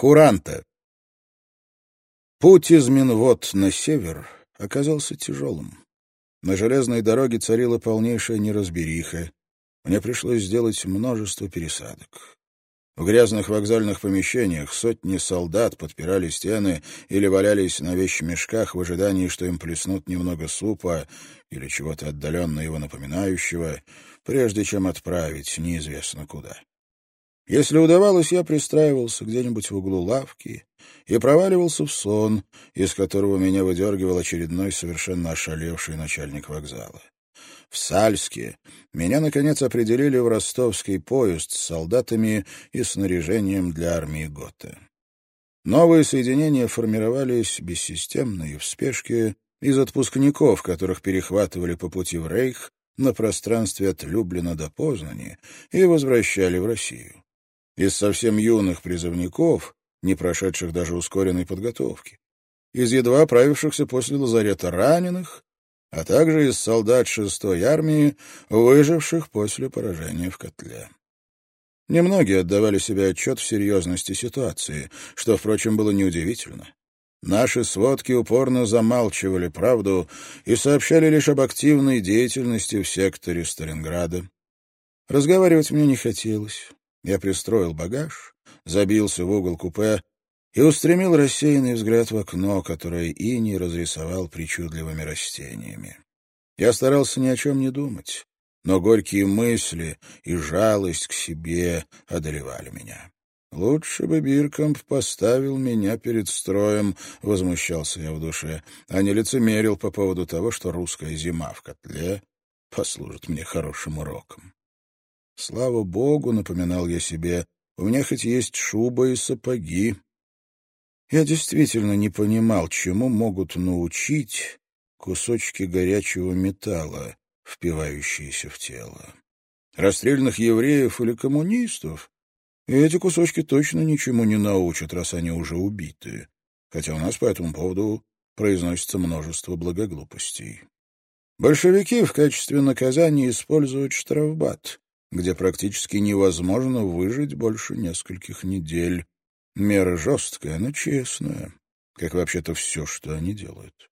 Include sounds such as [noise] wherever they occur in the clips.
Куранта. Путь из Минвод на север оказался тяжелым. На железной дороге царила полнейшая неразбериха. Мне пришлось сделать множество пересадок. В грязных вокзальных помещениях сотни солдат подпирали стены или валялись на вещмешках в ожидании, что им плеснут немного супа или чего-то отдаленно его напоминающего, прежде чем отправить неизвестно куда. Если удавалось, я пристраивался где-нибудь в углу лавки и проваливался в сон, из которого меня выдергивал очередной совершенно ошалевший начальник вокзала. В Сальске меня, наконец, определили в ростовский поезд с солдатами и снаряжением для армии Гота. Новые соединения формировались бессистемно и в спешке из отпускников, которых перехватывали по пути в Рейх на пространстве от Люблина до Познани и возвращали в Россию из совсем юных призывников, не прошедших даже ускоренной подготовки, из едва оправившихся после лазарета раненых, а также из солдат шестой армии, выживших после поражения в котле. Немногие отдавали себе отчет в серьезности ситуации, что, впрочем, было неудивительно. Наши сводки упорно замалчивали правду и сообщали лишь об активной деятельности в секторе Сталинграда. Разговаривать мне не хотелось. Я пристроил багаж, забился в угол купе и устремил рассеянный взгляд в окно, которое Ини разрисовал причудливыми растениями. Я старался ни о чем не думать, но горькие мысли и жалость к себе одолевали меня. «Лучше бы Биркомп поставил меня перед строем», — возмущался я в душе, а не лицемерил по поводу того, что русская зима в котле послужит мне хорошим уроком. Слава богу, напоминал я себе, у меня хоть есть шуба и сапоги. Я действительно не понимал, чему могут научить кусочки горячего металла, впивающиеся в тело. Расстрельных евреев или коммунистов? И эти кусочки точно ничему не научат, раз они уже убиты. Хотя у нас по этому поводу произносится множество благоглупостей. Большевики в качестве наказания используют штрафбат, где практически невозможно выжить больше нескольких недель. Мера жесткая, но честная, как вообще-то все, что они делают.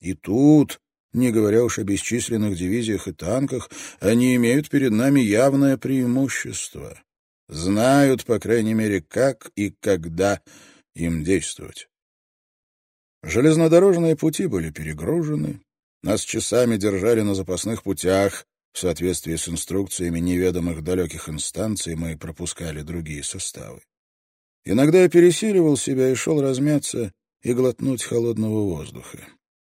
И тут, не говоря уж о бесчисленных дивизиях и танках, они имеют перед нами явное преимущество. Знают, по крайней мере, как и когда им действовать. Железнодорожные пути были перегружены, нас часами держали на запасных путях, в соответствии с инструкциями неведомых далеких инстанций мы пропускали другие составы. Иногда я пересиливал себя и шел размяться и глотнуть холодного воздуха.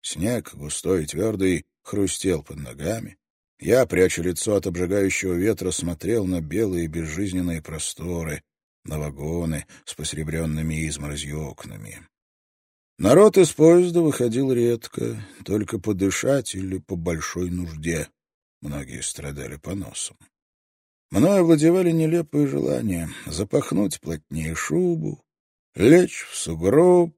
Снег, густой и твердый, хрустел под ногами. Я, пряча лицо от обжигающего ветра, смотрел на белые безжизненные просторы, на вагоны с посребренными изморозью окнами. Народ из поезда выходил редко, только подышать или по большой нужде. Многие страдали поносом. Мною овладевали нелепые желания запахнуть плотнее шубу, лечь в сугроб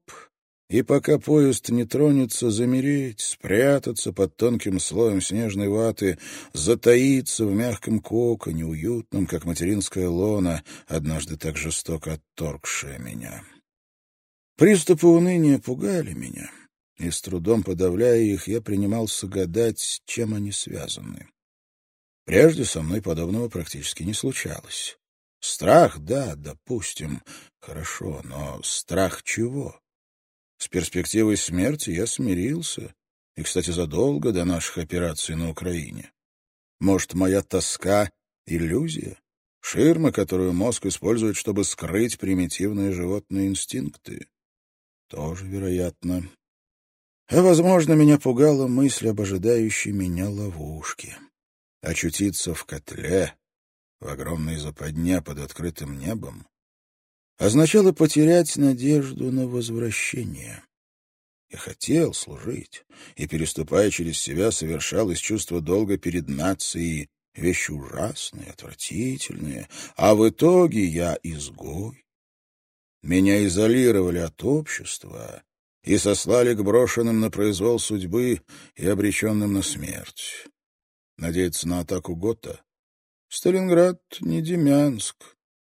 и, пока поезд не тронется, замереть, спрятаться под тонким слоем снежной ваты, затаиться в мягком коконе, уютном, как материнская лона, однажды так жестоко отторгшая меня. Приступы уныния пугали меня и с трудом подавляя их, я принимался гадать, с чем они связаны. Прежде со мной подобного практически не случалось. Страх, да, допустим, хорошо, но страх чего? С перспективой смерти я смирился, и, кстати, задолго до наших операций на Украине. Может, моя тоска — иллюзия? Ширма, которую мозг использует, чтобы скрыть примитивные животные инстинкты? Тоже вероятно. Возможно, меня пугала мысль об ожидающей меня ловушке. Очутиться в котле, в огромной западне под открытым небом, означало потерять надежду на возвращение. Я хотел служить, и, переступая через себя, совершал из чувства долга перед нацией вещи ужасные, отвратительные, а в итоге я изгой. Меня изолировали от общества, и сослали к брошенным на произвол судьбы и обреченным на смерть. Надеяться на атаку Гота? Сталинград не Демянск.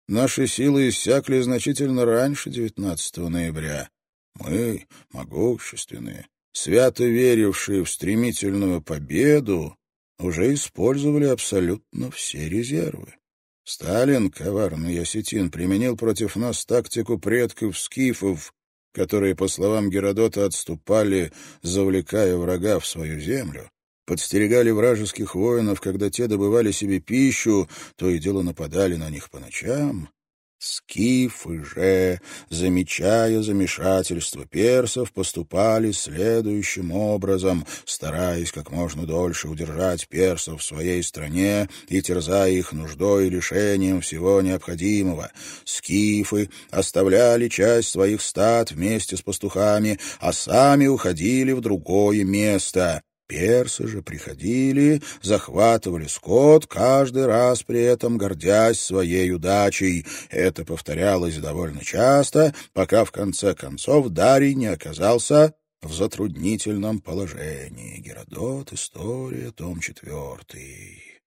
Наши силы иссякли значительно раньше 19 ноября. Мы, могущественные, свято верившие в стремительную победу, уже использовали абсолютно все резервы. Сталин, коварный осетин, применил против нас тактику предков скифов, которые, по словам Геродота, отступали, завлекая врага в свою землю, подстерегали вражеских воинов, когда те добывали себе пищу, то и дело нападали на них по ночам, Скифы же, замечая замешательство персов, поступали следующим образом, стараясь как можно дольше удержать персов в своей стране и терзая их нуждой и лишением всего необходимого. Скифы оставляли часть своих стад вместе с пастухами, а сами уходили в другое место. Персы же приходили, захватывали скот, каждый раз при этом гордясь своей удачей. Это повторялось довольно часто, пока в конце концов Дарий не оказался в затруднительном положении. Геродот, история, том четвертый.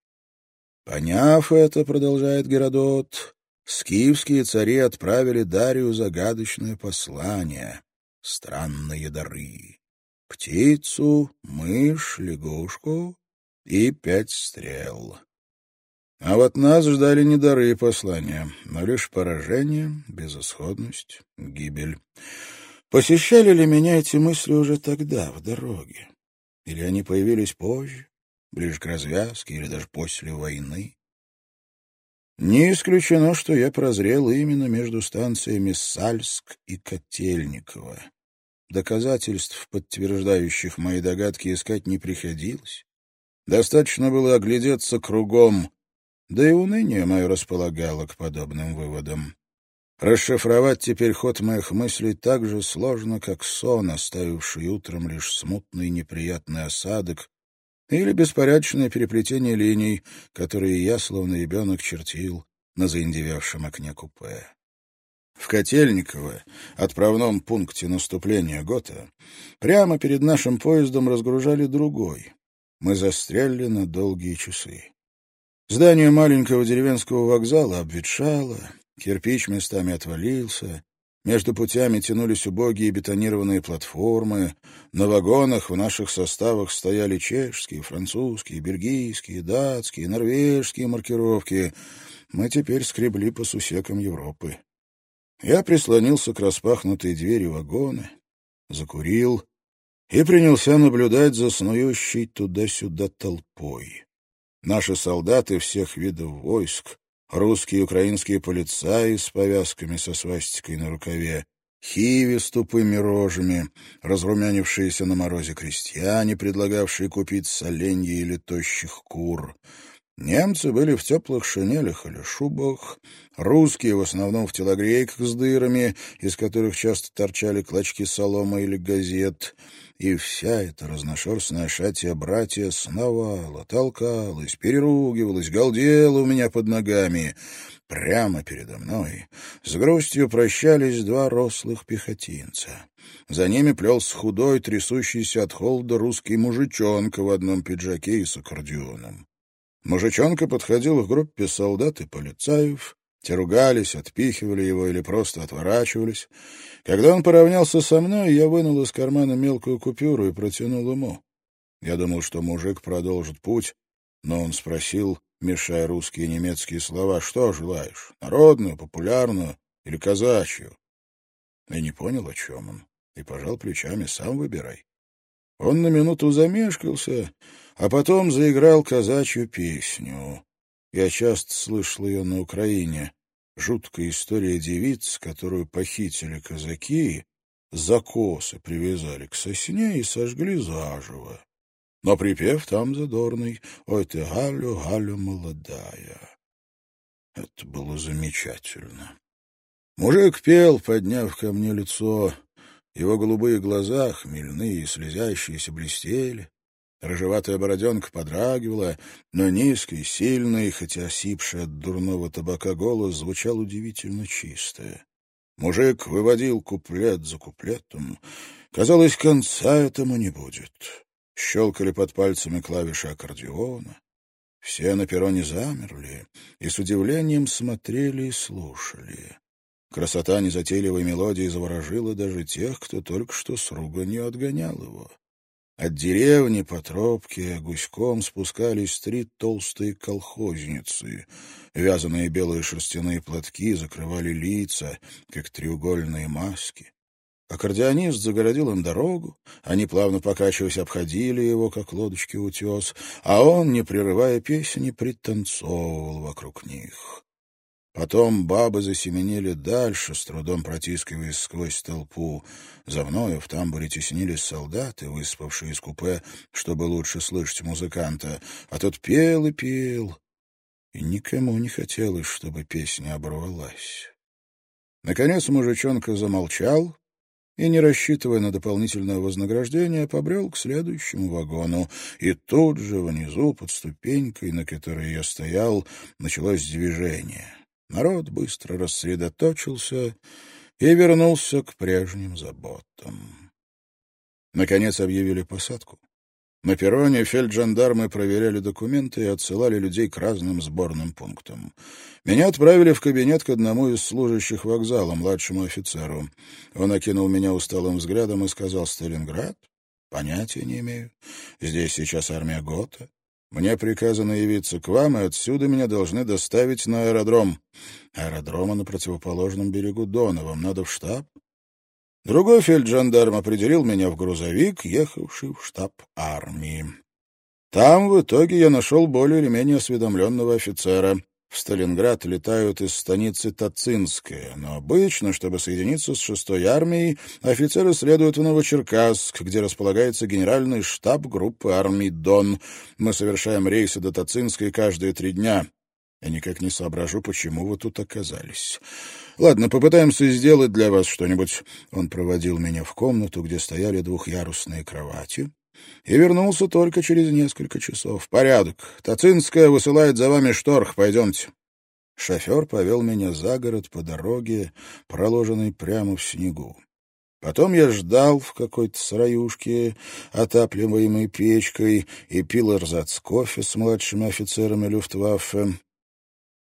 Поняв это, продолжает Геродот, скифские цари отправили Дарию загадочное послание — странные дары птицу, мышь, лягушку и пять стрел. А вот нас ждали не дары и послания, но лишь поражение, безысходность, гибель. Посещали ли меня эти мысли уже тогда, в дороге? Или они появились позже, ближе к развязке или даже после войны? Не исключено, что я прозрел именно между станциями Сальск и Котельниково. Доказательств, подтверждающих мои догадки, искать не приходилось. Достаточно было оглядеться кругом, да и уныние мое располагало к подобным выводам. Расшифровать теперь ход моих мыслей так же сложно, как сон, оставивший утром лишь смутный неприятный осадок или беспорядочное переплетение линий, которые я, словно ребенок, чертил на заиндевевшем окне купе. В Котельниково, отправном пункте наступления ГОТА, прямо перед нашим поездом разгружали другой. Мы застряли на долгие часы. Здание маленького деревенского вокзала обветшало, кирпич местами отвалился, между путями тянулись убогие бетонированные платформы, на вагонах в наших составах стояли чешские, французские, бельгийские, датские, норвежские маркировки. Мы теперь скребли по сусекам Европы. Я прислонился к распахнутой двери вагона, закурил и принялся наблюдать за снующей туда-сюда толпой. Наши солдаты всех видов войск, русские и украинские полицаи с повязками со свастикой на рукаве, хиви с тупыми рожами, разрумянившиеся на морозе крестьяне, предлагавшие купить соленья или тощих кур — Немцы были в теплых шинелях или шубах, русские в основном в телогрейках с дырами, из которых часто торчали клочки соломы или газет, и вся эта разношерстная шатия братья сновала, толкалась, переругивалась, галдела у меня под ногами. Прямо передо мной с грустью прощались два рослых пехотинца. За ними плелся худой, трясущийся от холода русский мужичонка в одном пиджаке и с аккордеоном. Мужичонка подходил к группе солдат и полицаев. Те ругались, отпихивали его или просто отворачивались. Когда он поравнялся со мной, я вынул из кармана мелкую купюру и протянул ему. Я думал, что мужик продолжит путь, но он спросил, мешая русские и немецкие слова, что желаешь, народную, популярную или казачью? Я не понял, о чем он, и пожал плечами, сам выбирай. Он на минуту замешкался, а потом заиграл казачью песню. Я часто слышал ее на Украине. Жуткая история девиц, которую похитили казаки, за косы привязали к сосне и сожгли заживо. Но припев там задорный «Ой ты, Галю, Галю молодая». Это было замечательно. Мужик пел, подняв ко мне лицо. Его голубые глаза, хмельные и слезящиеся, блестели. Рыжеватая бороденка подрагивала, но низкий, сильный, хотя осипший от дурного табака голос звучал удивительно чисто. Мужик выводил куплет за куплетом. Казалось, конца этому не будет. Щелкали под пальцами клавиши аккордеона. Все на перроне замерли и с удивлением смотрели и слушали. Красота незатейливой мелодии заворожила даже тех, кто только что с руганью отгонял его. От деревни по тропке гуськом спускались три толстые колхозницы. Вязаные белые шерстяные платки закрывали лица, как треугольные маски. Аккордеонист загородил им дорогу, они, плавно покачиваясь, обходили его, как лодочки утес, а он, не прерывая песни, пританцовывал вокруг них. Потом бабы засеменили дальше, с трудом протискиваясь сквозь толпу. За мною в тамбуре теснились солдаты, выспавшие из купе, чтобы лучше слышать музыканта. А тот пел и пел, и никому не хотелось, чтобы песня оборвалась. Наконец мужичонка замолчал и, не рассчитывая на дополнительное вознаграждение, побрел к следующему вагону. И тут же внизу, под ступенькой, на которой я стоял, началось движение. Народ быстро рассредоточился и вернулся к прежним заботам. Наконец объявили посадку. На перроне фельджандармы проверяли документы и отсылали людей к разным сборным пунктам. Меня отправили в кабинет к одному из служащих вокзала, младшему офицеру. Он окинул меня усталым взглядом и сказал «Сталинград? Понятия не имею. Здесь сейчас армия ГОТА. Мне приказано явиться к вам, и отсюда меня должны доставить на аэродром. Аэродрома на противоположном берегу Дона. Вам надо в штаб? Другой фельджандарм определил меня в грузовик, ехавший в штаб армии. Там в итоге я нашел более или менее осведомленного офицера. В Сталинград летают из станицы Тацинская, но обычно, чтобы соединиться с шестой армией, офицеры следуют в Новочеркасск, где располагается генеральный штаб группы армий «Дон». Мы совершаем рейсы до Тацинской каждые три дня. Я никак не соображу, почему вы тут оказались. Ладно, попытаемся сделать для вас что-нибудь. Он проводил меня в комнату, где стояли двухъярусные кровати, и вернулся только через несколько часов. «Порядок. Тацинская высылает за вами шторх. Пойдемте». Шофер повел меня за город по дороге, проложенной прямо в снегу. Потом я ждал в какой-то сыроюшке, отапливаемой печкой, и пил эрзац кофе с младшими офицерами Люфтваффе.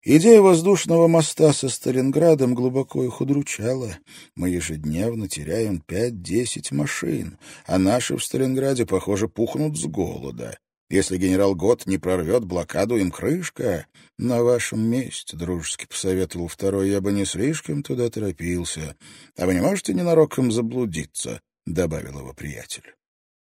Идея воздушного моста со Сталинградом глубоко их удручала. Мы ежедневно теряем пять-десять машин, а наши в Сталинграде, похоже, пухнут с голода. Если генерал Гот не прорвет блокаду, им крышка. На вашем месте, — дружески посоветовал второй, — я бы не слишком туда торопился. А вы не можете ненароком заблудиться, — добавил его приятель.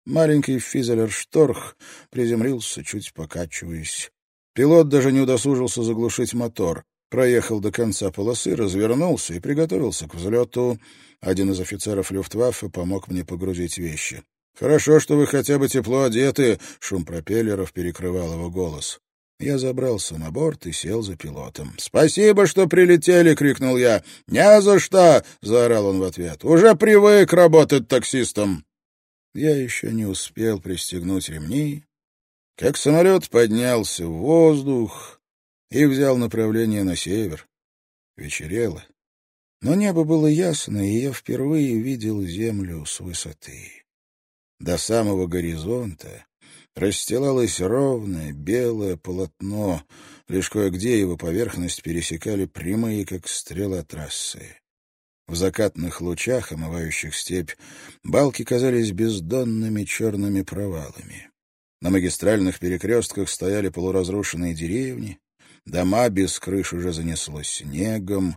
Маленький физелер-шторх приземлился, чуть покачиваясь. Пилот даже не удосужился заглушить мотор. Проехал до конца полосы, развернулся и приготовился к взлету. Один из офицеров Люфтваффе помог мне погрузить вещи. «Хорошо, что вы хотя бы тепло одеты», — шум пропеллеров перекрывал его голос. Я забрался на борт и сел за пилотом. «Спасибо, что прилетели!» — крикнул я. «Не за что!» — заорал он в ответ. «Уже привык работать таксистом!» Я еще не успел пристегнуть ремни, как самолет поднялся в воздух и взял направление на север. Вечерело. Но небо было ясно, и я впервые видел землю с высоты. До самого горизонта расстилалось ровное белое полотно, лишь кое-где его поверхность пересекали прямые, как стрела трассы. В закатных лучах, омывающих степь, балки казались бездонными черными провалами. На магистральных перекрестках стояли полуразрушенные деревни, дома без крыш уже занесло снегом.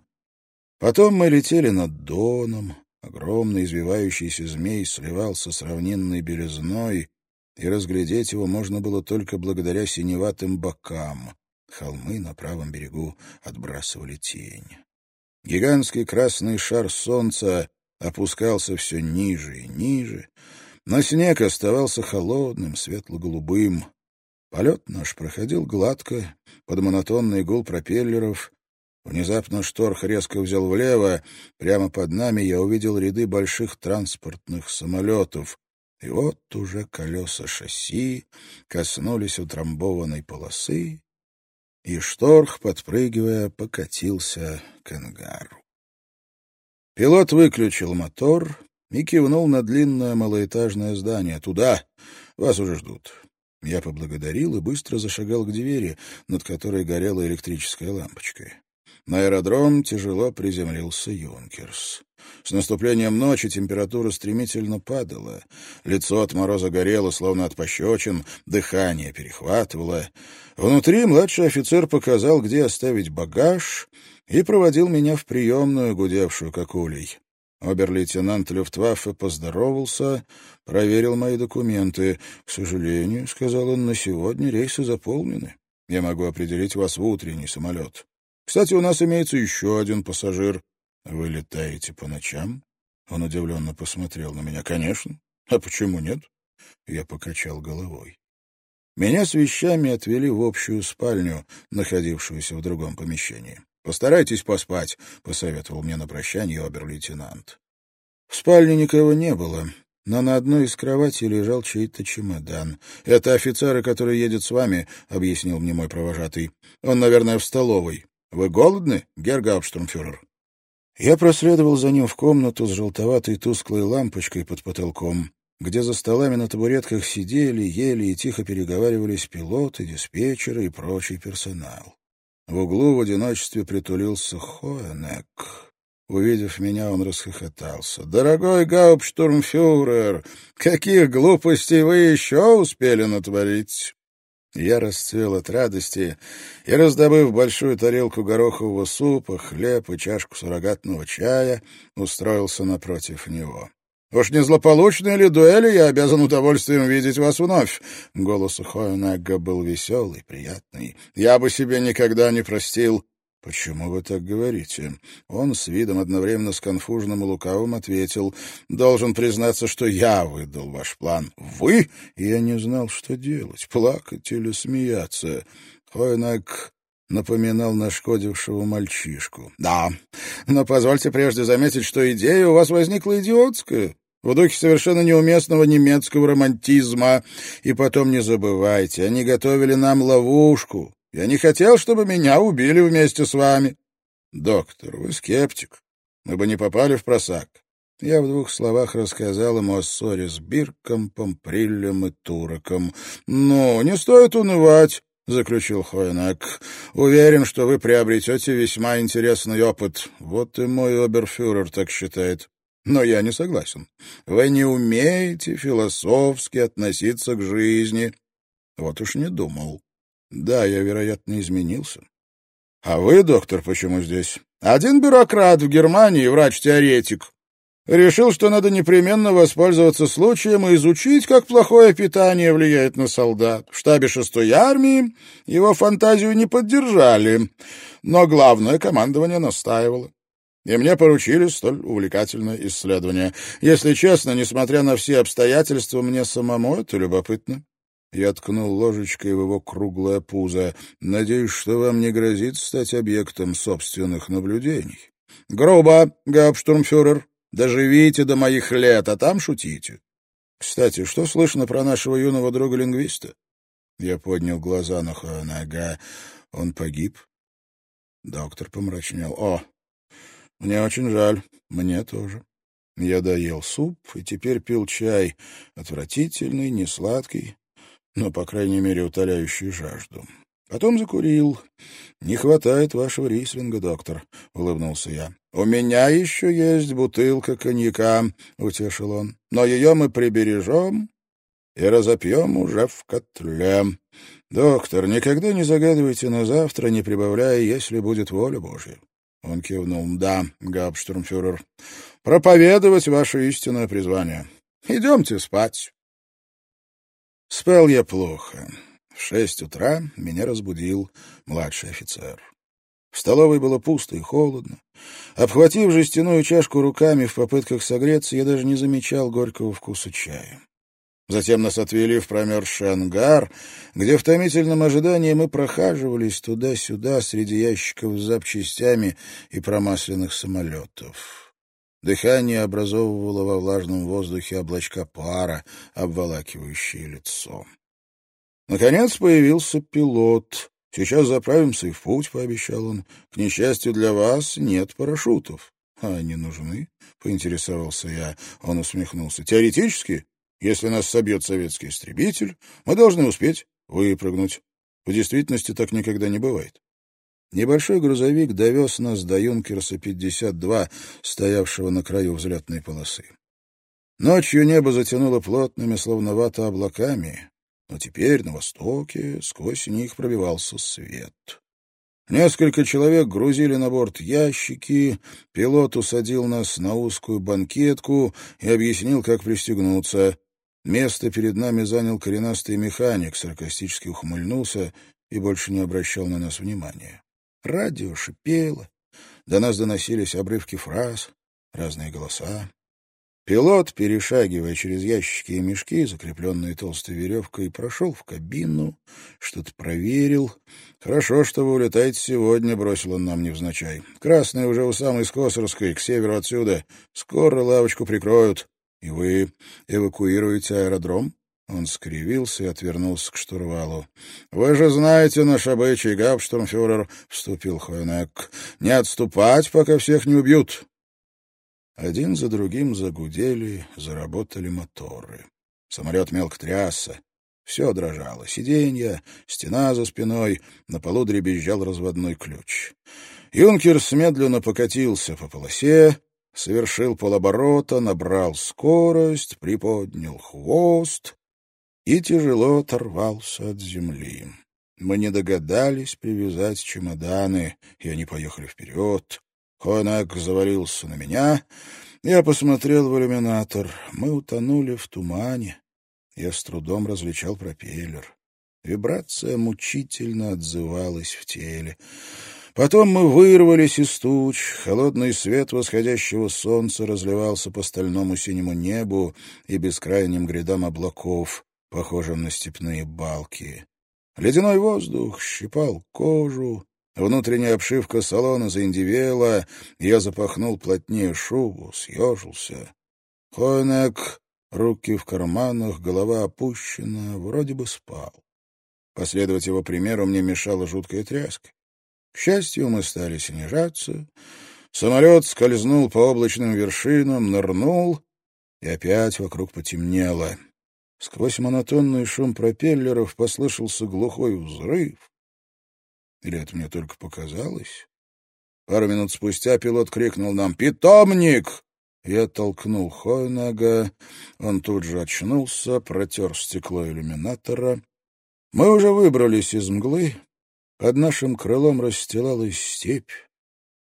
Потом мы летели над Доном, огромный извивающийся змей сливался с равнинной белизной, и разглядеть его можно было только благодаря синеватым бокам. Холмы на правом берегу отбрасывали тень. Гигантский красный шар солнца опускался все ниже и ниже, но снег оставался холодным, светло-голубым. Полет наш проходил гладко, под монотонный гул пропеллеров. Внезапно шторх резко взял влево. Прямо под нами я увидел ряды больших транспортных самолетов. И вот уже колеса шасси коснулись утрамбованной полосы, и шторх, подпрыгивая, покатился к ангару. Пилот выключил мотор, и кивнул на длинное малоэтажное здание. «Туда! Вас уже ждут». Я поблагодарил и быстро зашагал к двери, над которой горела электрическая лампочка. На аэродром тяжело приземлился Юнкерс. С наступлением ночи температура стремительно падала. Лицо от мороза горело, словно от пощечин, дыхание перехватывало. Внутри младший офицер показал, где оставить багаж, и проводил меня в приемную, гудевшую как улей. Обер-лейтенант Люфтваффе поздоровался, проверил мои документы. — К сожалению, — сказал он, — на сегодня рейсы заполнены. Я могу определить вас в утренний самолет. Кстати, у нас имеется еще один пассажир. Вы летаете по ночам? Он удивленно посмотрел на меня. Конечно. А почему нет? Я покачал головой. Меня с вещами отвели в общую спальню, находившуюся в другом помещении. «Постарайтесь поспать», — посоветовал мне на прощание обер-лейтенант. В спальне никого не было, но на одной из кроватей лежал чей-то чемодан. «Это офицеры, который едет с вами», — объяснил мне мой провожатый. «Он, наверное, в столовой. Вы голодны, гергауптштурмфюрер?» Я проследовал за ним в комнату с желтоватой тусклой лампочкой под потолком, где за столами на табуретках сидели, ели и тихо переговаривались пилоты, диспетчеры и прочий персонал. В углу в одиночестве притулился Хоенек. Увидев меня, он расхохотался. «Дорогой гауптштурмфюрер, каких глупостей вы еще успели натворить?» Я расцвел от радости и, раздобыв большую тарелку горохового супа, хлеб и чашку суррогатного чая, устроился напротив него. «Уж не злополучные ли дуэли я обязан удовольствием видеть вас вновь?» Голос у Хоенегга был веселый, приятный. «Я бы себе никогда не простил». «Почему вы так говорите?» Он с видом одновременно сконфуженным и лукавым ответил. «Должен признаться, что я выдал ваш план». «Вы?» Я не знал, что делать, плакать или смеяться. Хоенегг напоминал нашкодившего мальчишку. «Да, но позвольте прежде заметить, что идея у вас возникла идиотская в духе совершенно неуместного немецкого романтизма. И потом не забывайте, они готовили нам ловушку. Я не хотел, чтобы меня убили вместе с вами. Доктор, вы скептик. Мы бы не попали в просак. Я в двух словах рассказал ему о ссоре с Бирком, Помприллем и Туроком. «Ну, не стоит унывать», — заключил Хойнак. «Уверен, что вы приобретете весьма интересный опыт. Вот и мой оберфюрер так считает. Но я не согласен. Вы не умеете философски относиться к жизни. Вот уж не думал. Да, я, вероятно, изменился. А вы, доктор, почему здесь? Один бюрократ в Германии, врач-теоретик. Решил, что надо непременно воспользоваться случаем и изучить, как плохое питание влияет на солдат. В штабе шестой армии его фантазию не поддержали, но главное командование настаивало и мне поручили столь увлекательное исследование. Если честно, несмотря на все обстоятельства, мне самому это любопытно. Я ткнул ложечкой в его круглое пузо. Надеюсь, что вам не грозит стать объектом собственных наблюдений. Грубо, гауптштурмфюрер. Доживите до моих лет, а там шутите. Кстати, что слышно про нашего юного друга-лингвиста? Я поднял глаза на Хуанага. Он погиб? Доктор помрачнел. О, мне очень жаль. Мне тоже. Я доел суп и теперь пил чай. Отвратительный, несладкий, но, по крайней мере, утоляющий жажду. Потом закурил. «Не хватает вашего рислинга, доктор», — улыбнулся я. «У меня еще есть бутылка коньяка», — утешил он. «Но ее мы прибережем и разопьем уже в котле. Доктор, никогда не загадывайте на завтра, не прибавляя, если будет воля Божья. Он кивнул. «Да, габштурмфюрер, проповедовать ваше истинное призвание. Идемте спать». Спал я плохо. В шесть утра меня разбудил младший офицер. В столовой было пусто и холодно. Обхватив жестяную чашку руками в попытках согреться, я даже не замечал горького вкуса чая. Затем нас отвели в промерзший ангар, где в томительном ожидании мы прохаживались туда-сюда среди ящиков с запчастями и промасленных самолетов. Дыхание образовывало во влажном воздухе облачка пара, обволакивающие лицо. Наконец появился пилот. «Сейчас заправимся и в путь», — пообещал он. «К несчастью для вас, нет парашютов». «А они нужны?» — поинтересовался я. Он усмехнулся. «Теоретически? Если нас собьет советский истребитель, мы должны успеть выпрыгнуть. В действительности так никогда не бывает. Небольшой грузовик довез нас до Юнкерса-52, стоявшего на краю взлетной полосы. Ночью небо затянуло плотными, словно вата, облаками, но теперь на востоке сквозь них пробивался свет. Несколько человек грузили на борт ящики, пилот усадил нас на узкую банкетку и объяснил, как пристегнуться. Место перед нами занял коренастый механик, саркастически ухмыльнулся и больше не обращал на нас внимания. Радио шипело, до нас доносились обрывки фраз, разные голоса. Пилот, перешагивая через ящики и мешки, закрепленные толстой веревкой, прошел в кабину, что-то проверил. «Хорошо, что вы улетаете сегодня», — бросил он нам невзначай. «Красные уже у самой Скосорской, к северу отсюда. Скоро лавочку прикроют. И вы эвакуируете аэродром?» Он скривился и отвернулся к штурвалу. — Вы же знаете наш обычай, гауптштурмфюрер, — вступил Хойнек. — Не отступать, пока всех не убьют. Один за другим загудели, заработали моторы. Самолет мелко трясся. Все дрожало. Сиденье, стена за спиной, на полу дребезжал разводной ключ. Юнкерс медленно покатился по полосе, совершил полоборота, набрал скорость, приподнял хвост и тяжело оторвался от земли. Мы не догадались привязать чемоданы, и они поехали вперед. Хонак завалился на меня. Я посмотрел в иллюминатор. Мы утонули в тумане. Я с трудом различал пропеллер. Вибрация мучительно отзывалась в теле. Потом мы вырвались из туч. Холодный свет восходящего солнца разливался по стальному синему небу и бескрайним грядам облаков, похожим на степные балки. Ледяной воздух щипал кожу, Внутренняя обшивка салона заиндивела, я запахнул плотнее шубу, съежился. Хойнек, руки в карманах, голова опущена, вроде бы спал. Последовать его примеру мне мешала жуткая тряска. К счастью, мы стали снижаться. Самолет скользнул по облачным вершинам, нырнул, и опять вокруг потемнело. Сквозь монотонный шум пропеллеров послышался глухой взрыв. Или это мне только показалось? Пару минут спустя пилот крикнул нам «Питомник!» Я толкнул Хойнага. Он тут же очнулся, протер стекло иллюминатора. Мы уже выбрались из мглы. Под нашим крылом расстилалась степь.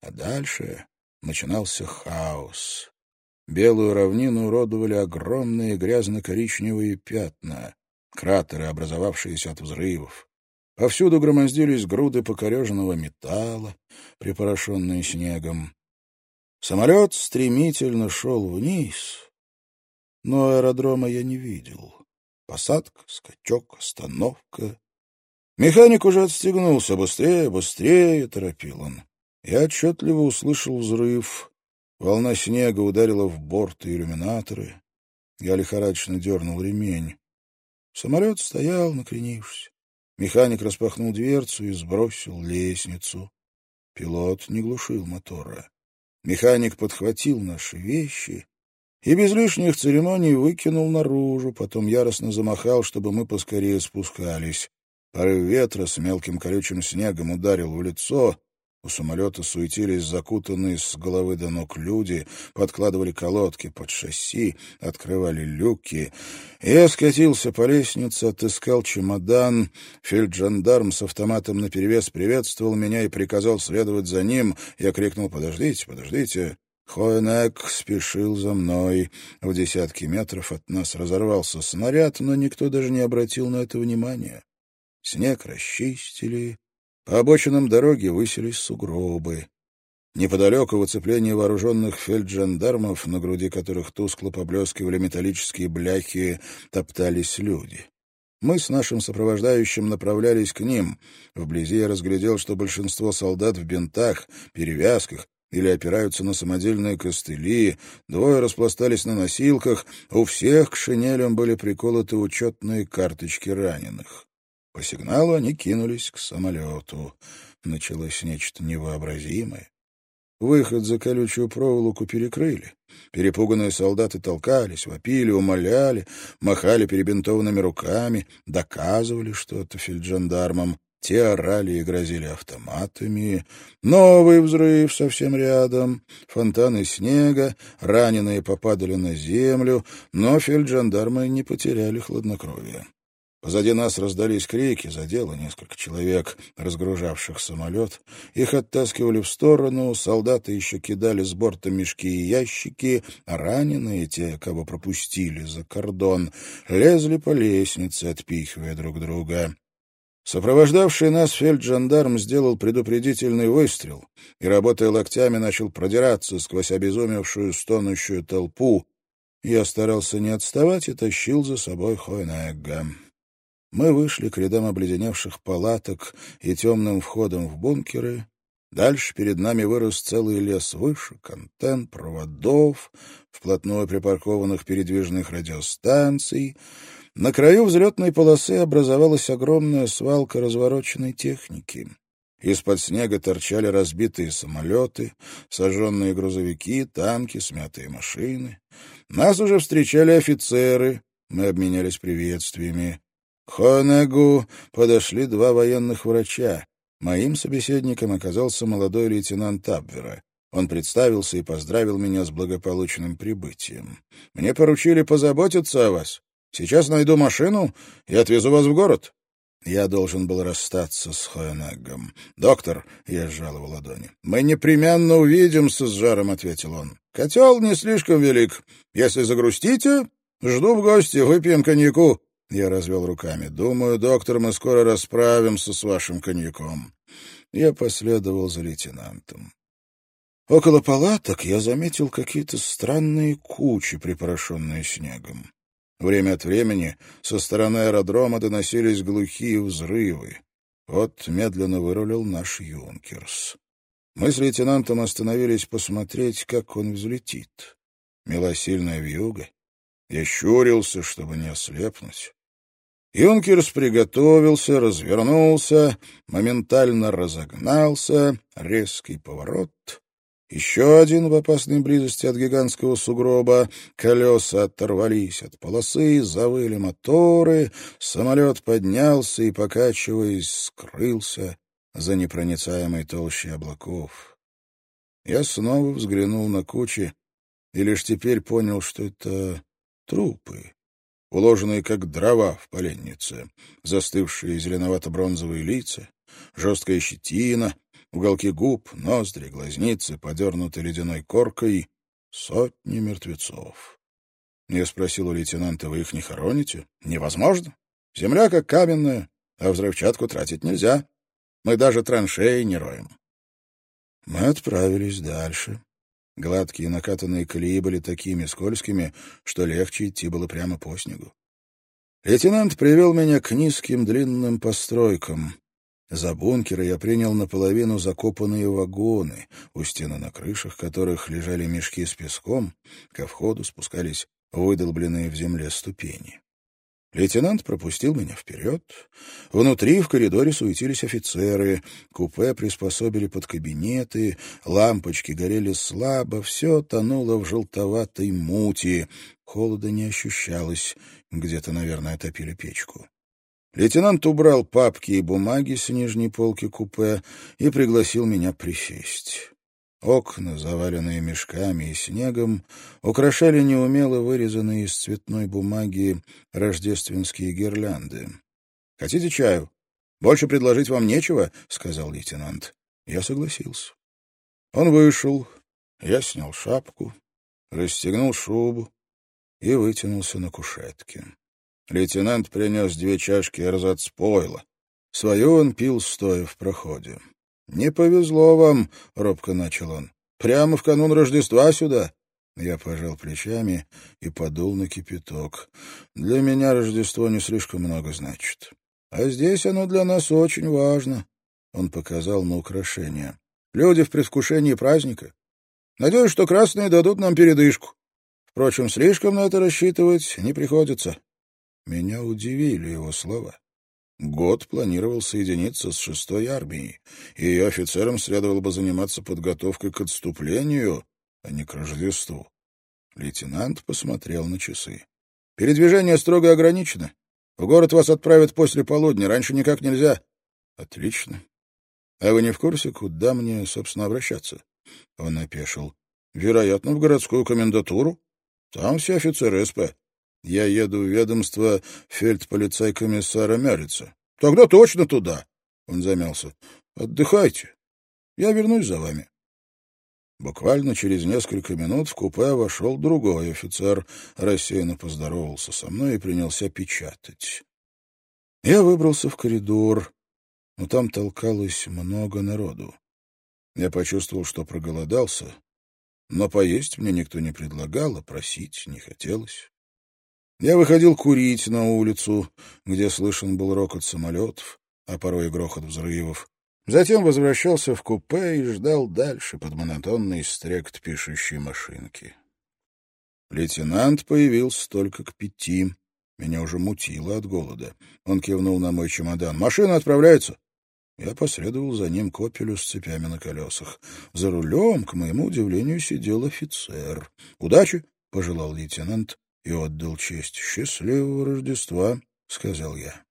А дальше начинался хаос. Белую равнину уродовали огромные грязно-коричневые пятна, кратеры, образовавшиеся от взрывов. Повсюду громоздились груды покореженного металла, припорошенные снегом. Самолет стремительно шел вниз, но аэродрома я не видел. Посадка, скачок, остановка. Механик уже отстегнулся. «Быстрее, быстрее!» — торопил он. Я отчетливо услышал взрыв. Волна снега ударила в борт и иллюминаторы. Я лихорадочно дернул ремень. Самолет стоял, накренившись. Механик распахнул дверцу и сбросил лестницу. Пилот не глушил мотора. Механик подхватил наши вещи и без лишних церемоний выкинул наружу, потом яростно замахал, чтобы мы поскорее спускались. Порыв ветра с мелким колючим снегом ударил в лицо, у самолета суетились закутанные с головы до ног люди, подкладывали колодки под шасси, открывали люки. Я скатился по лестнице, отыскал чемодан. Фельджандарм с автоматом наперевес приветствовал меня и приказал следовать за ним. Я крикнул «Подождите, подождите!» Хоенек спешил за мной. В десятки метров от нас разорвался снаряд, но никто даже не обратил на это внимания. Снег расчистили, по обочинам дороги высились сугробы. Неподалеку в оцеплении вооруженных фельджандармов, на груди которых тускло поблескивали металлические бляхи, топтались люди. Мы с нашим сопровождающим направлялись к ним. Вблизи я разглядел, что большинство солдат в бинтах, перевязках или опираются на самодельные костыли, двое распластались на носилках, у всех к шинелям были приколоты учетные карточки раненых. По сигналу они кинулись к самолету. Началось нечто невообразимое. Выход за колючую проволоку перекрыли. Перепуганные солдаты толкались, вопили, умоляли, махали перебинтованными руками, доказывали что-то фельджандармам. Те орали и грозили автоматами. Новый взрыв совсем рядом. Фонтаны снега. Раненые попадали на землю. Но фельджандармы не потеряли хладнокровие. Позади нас раздались крики, задело несколько человек, разгружавших самолет. Их оттаскивали в сторону, солдаты еще кидали с борта мешки и ящики, а раненые, те, кого пропустили за кордон, лезли по лестнице, отпихивая друг друга. Сопровождавший нас фельджандарм сделал предупредительный выстрел и, работая локтями, начал продираться сквозь обезумевшую, стонущую толпу. Я старался не отставать и тащил за собой Хойнегга. Мы вышли к рядам обледеневших палаток и темным входам в бункеры. Дальше перед нами вырос целый лес вышек, антенн, проводов, вплотную припаркованных передвижных радиостанций — на краю взлетной полосы образовалась огромная свалка развороченной техники. Из-под снега торчали разбитые самолеты, сожженные грузовики, танки, смятые машины. Нас уже встречали офицеры, мы обменялись приветствиями. К Хонегу подошли два военных врача. Моим собеседником оказался молодой лейтенант Абвера. Он представился и поздравил меня с благополучным прибытием. «Мне поручили позаботиться о вас. Сейчас найду машину и отвезу вас в город. Я должен был расстаться с Хоенеггом. «Доктор», — я сжал его ладони, — «мы непременно увидимся с жаром», — ответил он. «Котел не слишком велик. Если загрустите, жду в гости, выпьем коньяку». Я развел руками. «Думаю, доктор, мы скоро расправимся с вашим коньяком». Я последовал за лейтенантом. Около палаток я заметил какие-то странные кучи, припорошенные снегом. Время от времени со стороны аэродрома доносились глухие взрывы. Вот медленно вырулил наш «Юнкерс». Мы с лейтенантом остановились посмотреть, как он взлетит. Мела сильная вьюга. Я щурился, чтобы не ослепнуть. Юнкерс приготовился, развернулся, моментально разогнался, резкий поворот, еще один в опасной близости от гигантского сугроба. Колеса оторвались от полосы, завыли моторы. Самолет поднялся и, покачиваясь, скрылся за непроницаемой толщей облаков. Я снова взглянул на кучи и лишь теперь понял, что это трупы, уложенные как дрова в поленнице, застывшие зеленовато-бронзовые лица, жесткая щетина, уголки губ, ноздри, глазницы, подернуты ледяной коркой, сотни мертвецов. Я спросил у лейтенанта, вы их не хороните? Невозможно. Земля как каменная, а взрывчатку тратить нельзя. Мы даже траншеи не роем. Мы отправились дальше. Гладкие накатанные колеи были такими скользкими, что легче идти было прямо по снегу. Лейтенант привел меня к низким длинным постройкам. За бункеры я принял наполовину закопанные вагоны, у стены на крышах которых лежали мешки с песком, ко входу спускались выдолбленные в земле ступени. Лейтенант пропустил меня вперед. Внутри в коридоре суетились офицеры. Купе приспособили под кабинеты, лампочки горели слабо, все тонуло в желтоватой мути. Холода не ощущалось, где-то, наверное, топили печку. Лейтенант убрал папки и бумаги с нижней полки купе и пригласил меня присесть. Окна, заваленные мешками и снегом, украшали неумело вырезанные из цветной бумаги рождественские гирлянды. «Хотите чаю? Больше предложить вам нечего?» — сказал лейтенант. Я согласился. Он вышел, я снял шапку, расстегнул шубу и вытянулся на кушетке. Лейтенант принес две чашки эрзацпойла. Свою он пил, стоя в проходе. — Не повезло вам, — робко начал он. — Прямо в канун Рождества сюда. Я пожал плечами и подул на кипяток. Для меня Рождество не слишком много значит. А здесь оно для нас очень важно. Он показал на украшение. Люди в предвкушении праздника. Надеюсь, что красные дадут нам передышку. Впрочем, слишком на это рассчитывать не приходится. Меня удивили его слова. Год планировал соединиться с шестой армией, и ее офицерам следовало бы заниматься подготовкой к отступлению, а не к Рождеству. Лейтенант посмотрел на часы. «Передвижение строго ограничено. В город вас отправят после полудня, раньше никак нельзя». «Отлично. А вы не в курсе, куда мне, собственно, обращаться?» Он опешил. «Вероятно, в городскую комендатуру. Там все офицеры СП. Я еду в ведомство фельдполицай-комиссара Мялица. Тогда точно туда. Он замялся. Отдыхайте. Я вернусь за вами. Буквально через несколько минут в купе вошел другой офицер, рассеянно поздоровался со мной и принялся печатать. Я выбрался в коридор, но там толкалось много народу. Я почувствовал, что проголодался, но поесть мне никто не предлагал, а просить не хотелось. Я выходил курить на улицу, где слышен был рокот самолетов, а порой и грохот взрывов. Затем возвращался в купе и ждал дальше под монотонный стрект пишущей машинки. Лейтенант появился только к пяти. Меня уже мутило от голода. Он кивнул на мой чемодан. «Машина отправляется!» Я последовал за ним к «Опелю» с цепями на колесах. За рулем, к моему удивлению, сидел офицер. «Удачи!» — пожелал лейтенант и отдал честь. «Счастливого Рождества», — сказал я.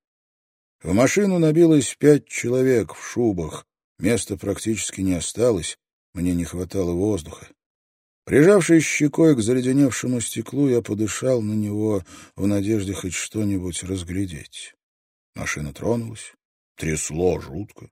В машину набилось пять человек в шубах. Места практически не осталось, мне не хватало воздуха. Прижавшись щекой к заледеневшему стеклу, я подышал на него в надежде хоть что-нибудь разглядеть. Машина тронулась, трясло жутко.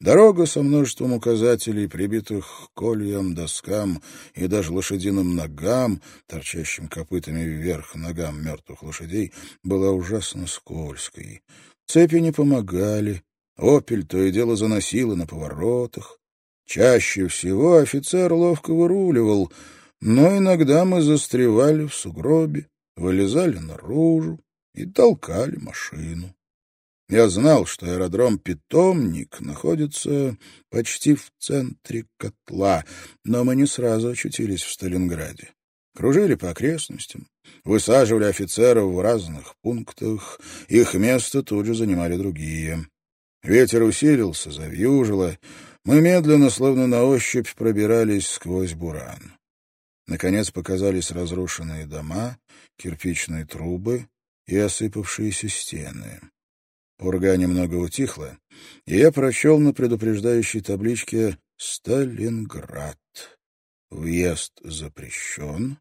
Дорога со множеством указателей, прибитых кольям, доскам и даже лошадиным ногам, торчащим копытами вверх ногам мертвых лошадей, была ужасно скользкой. Цепи не помогали, опель то и дело заносило на поворотах. Чаще всего офицер ловко выруливал, но иногда мы застревали в сугробе, вылезали наружу и толкали машину. Я знал, что аэродром «Питомник» находится почти в центре котла, но мы не сразу очутились в Сталинграде. Кружили по окрестностям, высаживали офицеров в разных пунктах, их место тут же занимали другие. Ветер усилился, завьюжило, мы медленно, словно на ощупь, пробирались сквозь буран. Наконец показались разрушенные дома, кирпичные трубы и осыпавшиеся стены. Урга немного утихла, и я прочел на предупреждающей табличке «Сталинград». Въезд запрещен.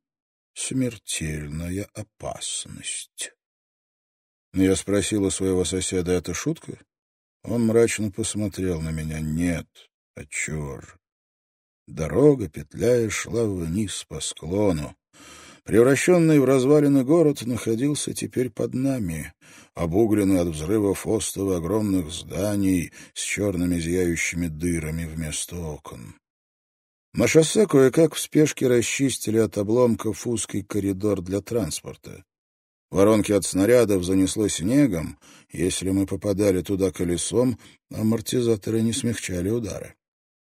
Смертельная опасность. Я спросил у своего соседа, это шутка? Он мрачно посмотрел на меня. Нет, а чёр. Дорога, петляя, шла вниз по склону. Превращенный в развалины город находился теперь под нами, обугленный от взрывов остовы огромных зданий с черными зияющими дырами вместо окон. На шоссе кое-как в спешке расчистили от обломков узкий коридор для транспорта. Воронки от снарядов занесло снегом, если мы попадали туда колесом, амортизаторы не смягчали удары.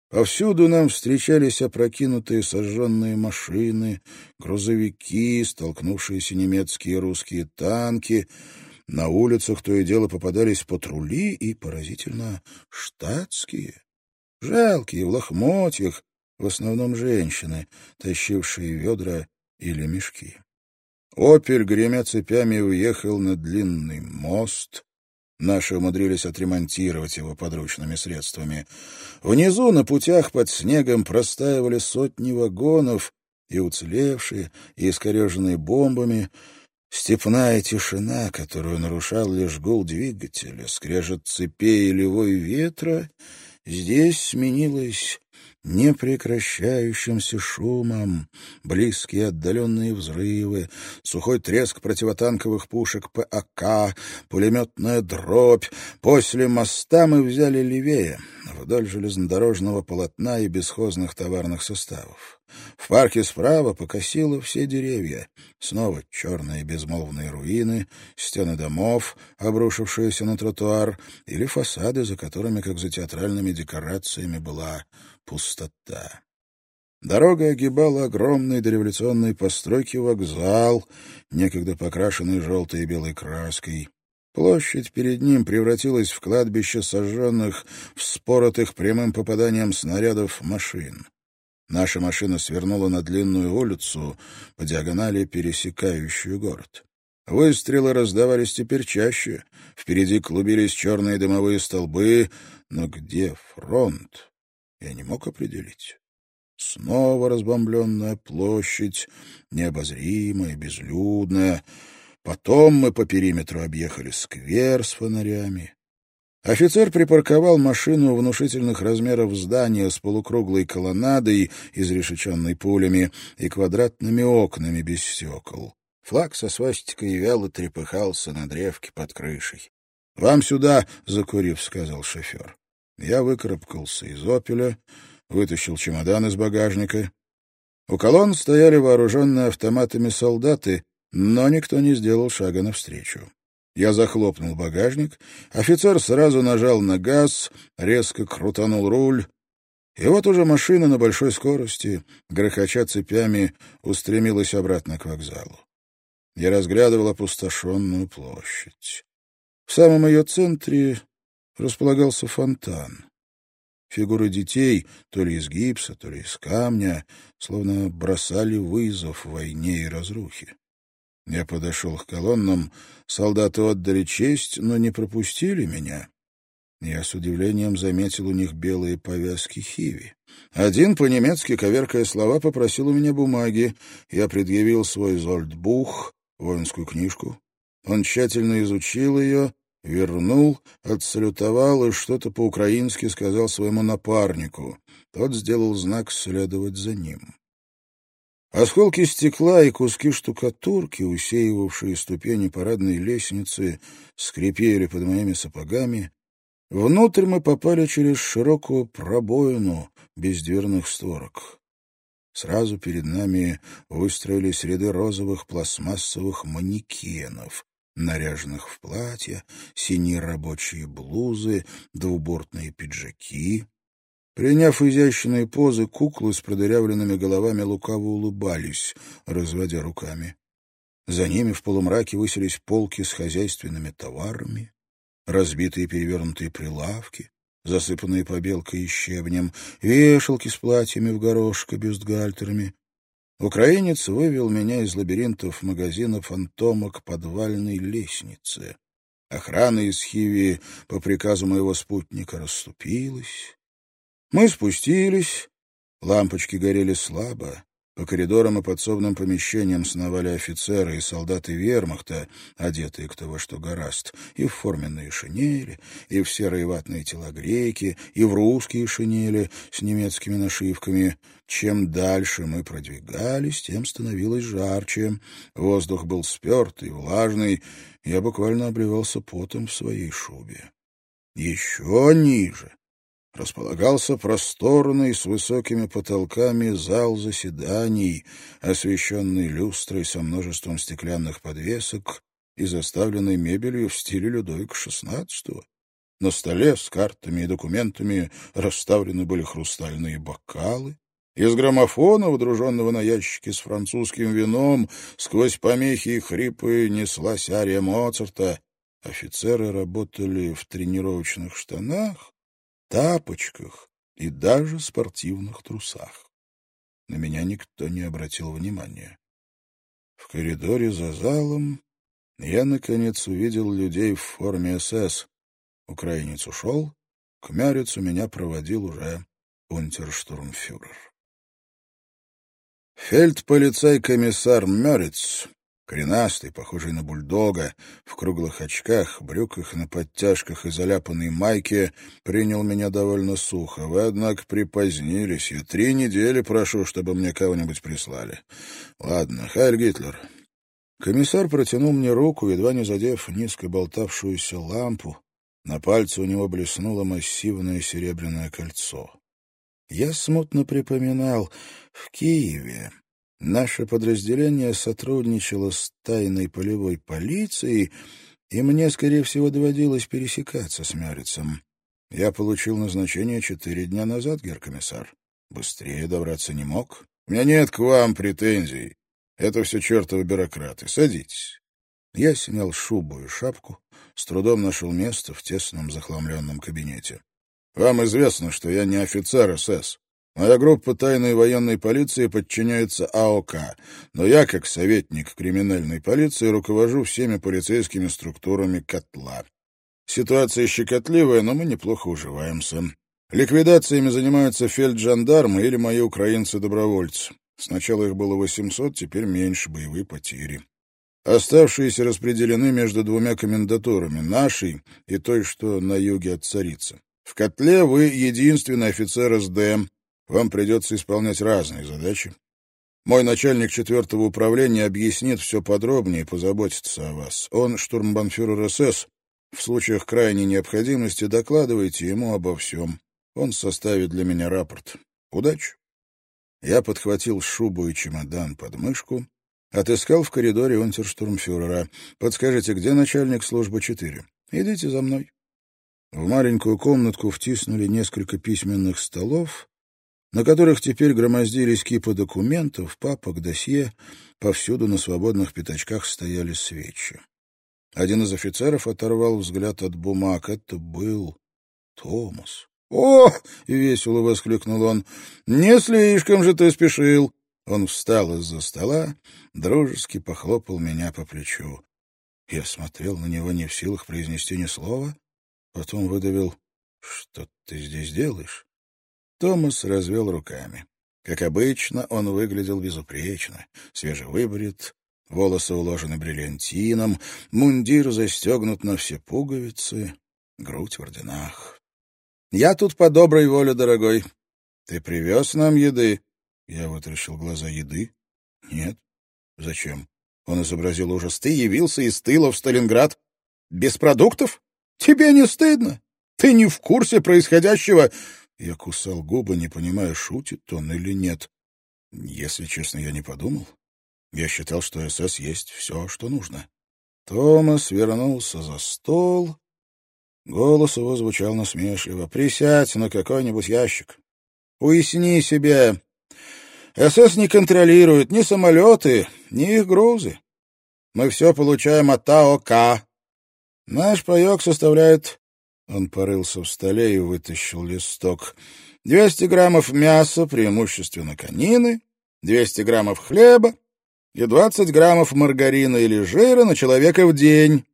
Повсюду нам встречались опрокинутые сожженные машины, грузовики, столкнувшиеся немецкие и русские танки. На улицах то и дело попадались патрули и, поразительно, штатские. Жалкие, в лохмотьях, в основном женщины, тащившие ведра или мешки. Опель, гремя цепями, уехал на длинный мост, Наши умудрились отремонтировать его подручными средствами. Внизу на путях под снегом простаивали сотни вагонов, и уцелевшие, и искореженные бомбами. Степная тишина, которую нарушал лишь гул двигателя, скрежет цепей и левой ветра, здесь сменилась непрекращающимся шумом, близкие отдаленные взрывы, сухой треск противотанковых пушек ПАК, пулеметная дробь. После моста мы взяли левее, вдоль железнодорожного полотна и бесхозных товарных составов. В парке справа покосило все деревья. Снова черные безмолвные руины, стены домов, обрушившиеся на тротуар, или фасады, за которыми, как за театральными декорациями, была пустота. Дорога огибала огромный дореволюционной постройки вокзал, некогда покрашенный желтой и белой краской. Площадь перед ним превратилась в кладбище сожженных, вспоротых прямым попаданием снарядов машин. Наша машина свернула на длинную улицу, по диагонали пересекающую город. Выстрелы раздавались теперь чаще. Впереди клубились черные дымовые столбы. Но где фронт? Я не мог определить. Снова разбомбленная площадь, необозримая, безлюдная. Потом мы по периметру объехали сквер с фонарями. Офицер припарковал машину внушительных размеров здания с полукруглой колоннадой, изрешеченной пулями, и квадратными окнами без стекол. Флаг со свастикой вяло трепыхался на древке под крышей. — Вам сюда, — закурив, — сказал шофер. Я выкарабкался из «Опеля», вытащил чемодан из багажника. У колонн стояли вооруженные автоматами солдаты, но никто не сделал шага навстречу. Я захлопнул багажник, офицер сразу нажал на газ, резко крутанул руль, и вот уже машина на большой скорости, грохоча цепями, устремилась обратно к вокзалу. Я разглядывал опустошенную площадь. В самом ее центре располагался фонтан. Фигуры детей, то ли из гипса, то ли из камня, словно бросали вызов войне и разрухе. Я подошел к колоннам, солдаты отдали честь, но не пропустили меня. Я с удивлением заметил у них белые повязки хиви. Один, по-немецки, коверкая слова, попросил у меня бумаги. Я предъявил свой зольдбух, воинскую книжку. Он тщательно изучил ее, вернул, отсалютовал и что-то по-украински сказал своему напарнику. Тот сделал знак следовать за ним. Осколки стекла и куски штукатурки, усеивавшие ступени парадной лестницы, скрипели под моими сапогами. Внутрь мы попали через широкую пробоину без дверных створок. Сразу перед нами выстроились ряды розовых пластмассовых манекенов, наряженных в платья, синие рабочие блузы, двубортные пиджаки. Приняв изящные позы, куклы с продырявленными головами лукаво улыбались, разводя руками. За ними в полумраке высились полки с хозяйственными товарами, разбитые перевернутые прилавки, засыпанные побелкой и щебнем, вешалки с платьями в горошко, бюстгальтерами. Украинец вывел меня из лабиринтов магазина «Фантома» к подвальной лестнице. Охрана из Хиви по приказу моего спутника расступилась. Мы спустились, лампочки горели слабо, по коридорам и подсобным помещениям сновали офицеры и солдаты вермахта, одетые кто во что гораст, и в форменные шинели, и в серые ватные телогрейки, и в русские шинели с немецкими нашивками. Чем дальше мы продвигались, тем становилось жарче. Воздух был спертый, влажный, я буквально обливался потом в своей шубе. Еще ниже располагался просторный с высокими потолками зал заседаний, освещенный люстрой со множеством стеклянных подвесок и заставленный мебелью в стиле Людовика XVI. На столе с картами и документами расставлены были хрустальные бокалы. Из граммофона, водруженного на ящике с французским вином, сквозь помехи и хрипы неслась ария Моцарта. Офицеры работали в тренировочных штанах, тапочках и даже спортивных трусах. На меня никто не обратил внимания. В коридоре за залом я, наконец, увидел людей в форме СС. Украинец ушел, к Мярицу меня проводил уже унтерштурмфюрер. Фельдполицай-комиссар Мёриц Коренастый, похожий на бульдога, в круглых очках, брюках на подтяжках и заляпанной майке, принял меня довольно сухо. Вы, однако, припозднились. Я три недели прошу, чтобы мне кого-нибудь прислали. Ладно, Хайль Гитлер. Комиссар протянул мне руку, едва не задев низко болтавшуюся лампу. На пальце у него блеснуло массивное серебряное кольцо. Я смутно припоминал в Киеве Наше подразделение сотрудничало с тайной полевой полицией, и мне, скорее всего, доводилось пересекаться с Мярицем. Я получил назначение четыре дня назад, геркомиссар. Быстрее добраться не мог. У меня нет к вам претензий. Это все чертовы бюрократы. Садитесь. Я снял шубу и шапку, с трудом нашел место в тесном захламленном кабинете. «Вам известно, что я не офицер СС. Моя группа тайной военной полиции подчиняется АОК, но я, как советник криминальной полиции, руковожу всеми полицейскими структурами котла. Ситуация щекотливая, но мы неплохо уживаемся. Ликвидациями занимаются фельджандармы или мои украинцы-добровольцы. Сначала их было 800, теперь меньше, боевые потери. Оставшиеся распределены между двумя комендатурами, нашей и той, что на юге от царицы. В котле вы единственный офицер СД. Вам придется исполнять разные задачи. Мой начальник четвертого управления объяснит все подробнее и позаботится о вас. Он штурмбанфюрер СС. В случаях крайней необходимости докладывайте ему обо всем. Он составит для меня рапорт. Удачи. Я подхватил шубу и чемодан под мышку, отыскал в коридоре унтерштурмфюрера. «Подскажите, где начальник службы 4? Идите за мной». В маленькую комнатку втиснули несколько письменных столов, на которых теперь громоздились кипы документов, папок, досье. Повсюду на свободных пятачках стояли свечи. Один из офицеров оторвал взгляд от бумаг. Это был Томас. «О!» — весело воскликнул он. «Не слишком же ты спешил!» Он встал из-за стола, дружески похлопал меня по плечу. Я смотрел на него не в силах произнести ни слова, потом выдавил «Что ты здесь делаешь?» Томас развел руками. Как обычно, он выглядел безупречно, свежевыбрит, волосы уложены бриллиантином, мундир застегнут на все пуговицы, грудь в орденах. Я тут по доброй воле, дорогой. Ты привез нам еды? Я вытрящил глаза. Еды? Нет. Зачем? Он изобразил ужас. Ты явился из тыла в Сталинград без продуктов? Тебе не стыдно? Ты не в курсе происходящего? Я кусал губы, не понимая, шутит он или нет. Если честно, я не подумал. Я считал, что СС есть все, что нужно. Томас вернулся за стол Голос его звучал насмешливо. «Присядь на какой-нибудь ящик. Уясни себе. СС не контролирует ни самолеты, ни их грузы. Мы все получаем от АОК. Наш паек составляет...» Он порылся в столе и вытащил листок. «200 граммов мяса, преимущественно конины, 200 граммов хлеба и 20 граммов маргарина или жира на человека в день».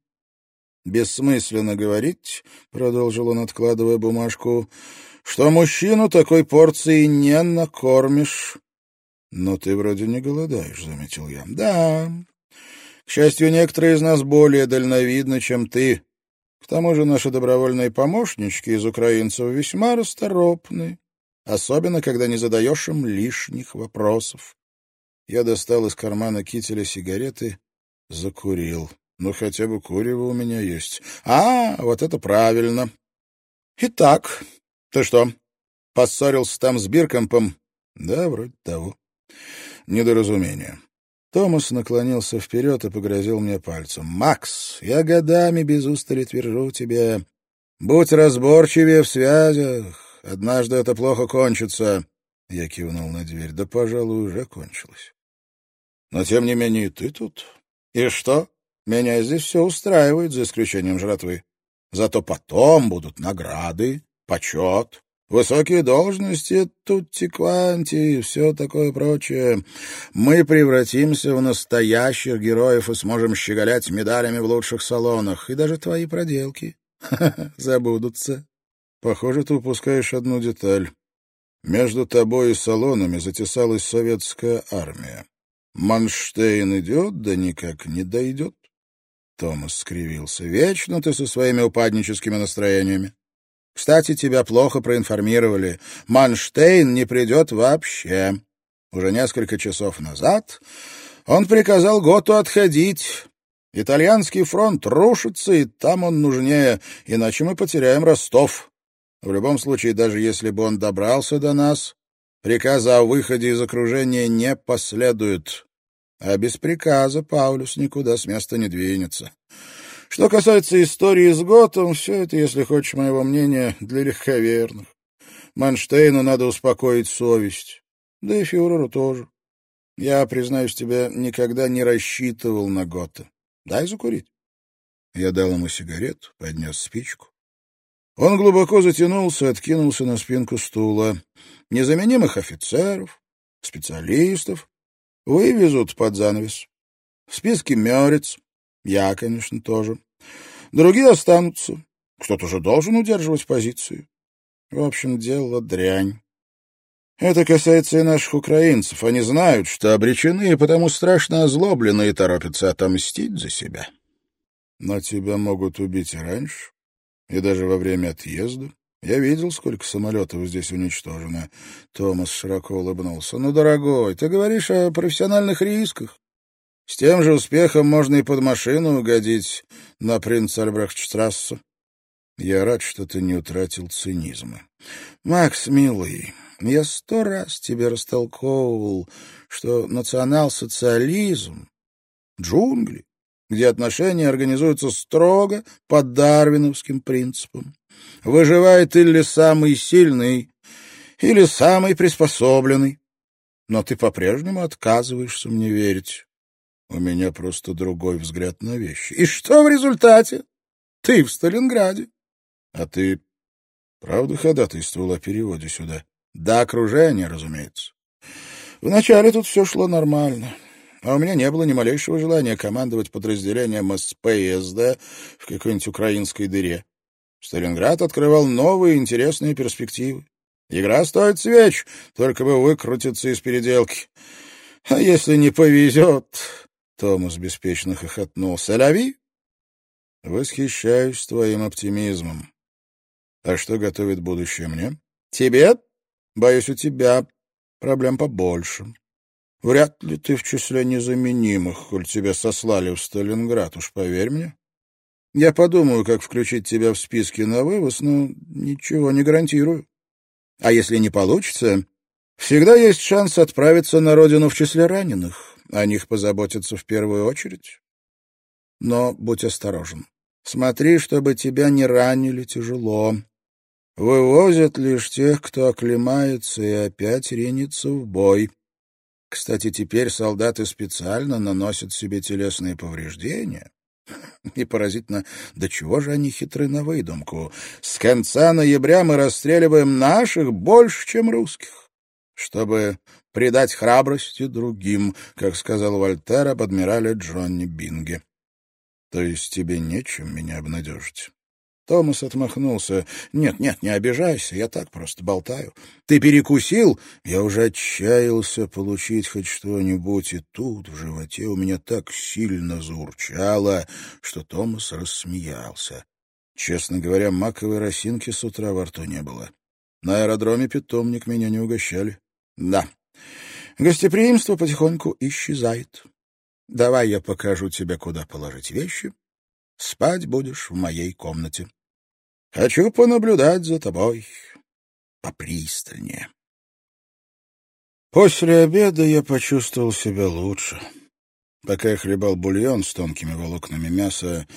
«Бессмысленно говорить», — продолжил он, откладывая бумажку, — «что мужчину такой порции не накормишь». «Но ты вроде не голодаешь», — заметил я. «Да. К счастью, некоторые из нас более дальновидны, чем ты. К тому же наши добровольные помощнички из украинцев весьма расторопны, особенно когда не задаешь им лишних вопросов». Я достал из кармана кителя сигареты, закурил. Ну, хотя бы курево у меня есть. А, вот это правильно. Итак, ты что, поссорился там с Биркомпом? Да, вроде того. Недоразумение. Томас наклонился вперед и погрозил мне пальцем. «Макс, я годами без устали твержу тебе. Будь разборчивее в связях. Однажды это плохо кончится». Я кивнул на дверь. «Да, пожалуй, уже кончилось. Но, тем не менее, ты тут. И что? Меня здесь все устраивает, за исключением жратвы. Зато потом будут награды, почет, высокие должности, тутти-кванти и все такое прочее. Мы превратимся в настоящих героев и сможем щеголять медалями в лучших салонах. И даже твои проделки [laughs] забудутся. Похоже, ты упускаешь одну деталь. Между тобой и салонами затесалась советская армия. Манштейн идет, да никак не дойдет. Томас скривился. «Вечно ты со своими упадническими настроениями. Кстати, тебя плохо проинформировали. Манштейн не придет вообще. Уже несколько часов назад он приказал Готу отходить. Итальянский фронт рушится, и там он нужнее, иначе мы потеряем Ростов. В любом случае, даже если бы он добрался до нас, приказа о выходе из окружения не последует. А без приказа Паулюс никуда с места не двинется. Что касается истории с Готом, все это, если хочешь моего мнения, для легковерных. Манштейну надо успокоить совесть. Да и фюреру тоже. Я, признаюсь тебе, никогда не рассчитывал на Гота. Дай закурить. Я дал ему сигарет, поднес спичку. Он глубоко затянулся, откинулся на спинку стула. Незаменимых офицеров, специалистов вывезут под занавес. В списке Мёрец, я, конечно, тоже. Другие останутся. Кто-то же должен удерживать позицию. В общем, дело дрянь. Это касается и наших украинцев. Они знают, что обречены, и потому страшно озлоблены и торопятся отомстить за себя. Но тебя могут убить и раньше, и даже во время отъезда. Я видел, сколько самолетов здесь уничтожено. Томас широко улыбнулся. Ну, дорогой, ты говоришь о профессиональных рисках. С тем же успехом можно и под машину угодить на принц Альбрехтштрассу. Я рад, что ты не утратил цинизма. Макс, милый, я сто раз тебе растолковывал, что национал-социализм — джунгли, где отношения организуются строго по дарвиновским принципам. Выживает или самый сильный, или самый приспособленный. Но ты по-прежнему отказываешься мне верить. У меня просто другой взгляд на вещи. И что в результате? Ты в Сталинграде. А ты правда ходатайствовал о переводе сюда? До окружения, разумеется. Вначале тут все шло нормально. А у меня не было ни малейшего желания командовать подразделением СПСД в какой-нибудь украинской дыре. Сталинград открывал новые интересные перспективы. Игра стоит свеч, только бы выкрутиться из переделки. А если не повезет, Томас беспечно хохотнул. «Соляви?» «Восхищаюсь твоим оптимизмом. А что готовит будущее мне?» «Тебе? Боюсь, у тебя проблем побольше. Вряд ли ты в числе незаменимых, коль тебя сослали в Сталинград, уж поверь мне. Я подумаю, как включить тебя в списки на вывоз, но ничего не гарантирую. А если не получится, всегда есть шанс отправиться на родину в числе раненых. О них позаботятся в первую очередь. Но будь осторожен. Смотри, чтобы тебя не ранили тяжело. Вывозят лишь тех, кто оклемается и опять ринется в бой. Кстати, теперь солдаты специально наносят себе телесные повреждения. И поразительно, до чего же они хитры на выдумку. С конца ноября мы расстреливаем наших больше, чем русских, чтобы придать храбрости другим, как сказал Вольтер об адмирале Джонни Бинге. То есть тебе нечем меня обнадежить. Томас отмахнулся. «Нет, нет, не обижайся, я так просто болтаю. Ты перекусил?» Я уже отчаялся получить хоть что-нибудь, и тут в животе у меня так сильно заурчало, что Томас рассмеялся. Честно говоря, маковой росинки с утра во рту не было. На аэродроме питомник меня не угощали. Да, Гостеприимство потихоньку исчезает. Давай я покажу тебе, куда положить вещи. Спать будешь в моей комнате. Хочу понаблюдать за тобой попристальнее. После обеда я почувствовал себя лучше. Пока я хлебал бульон с тонкими волокнами мяса,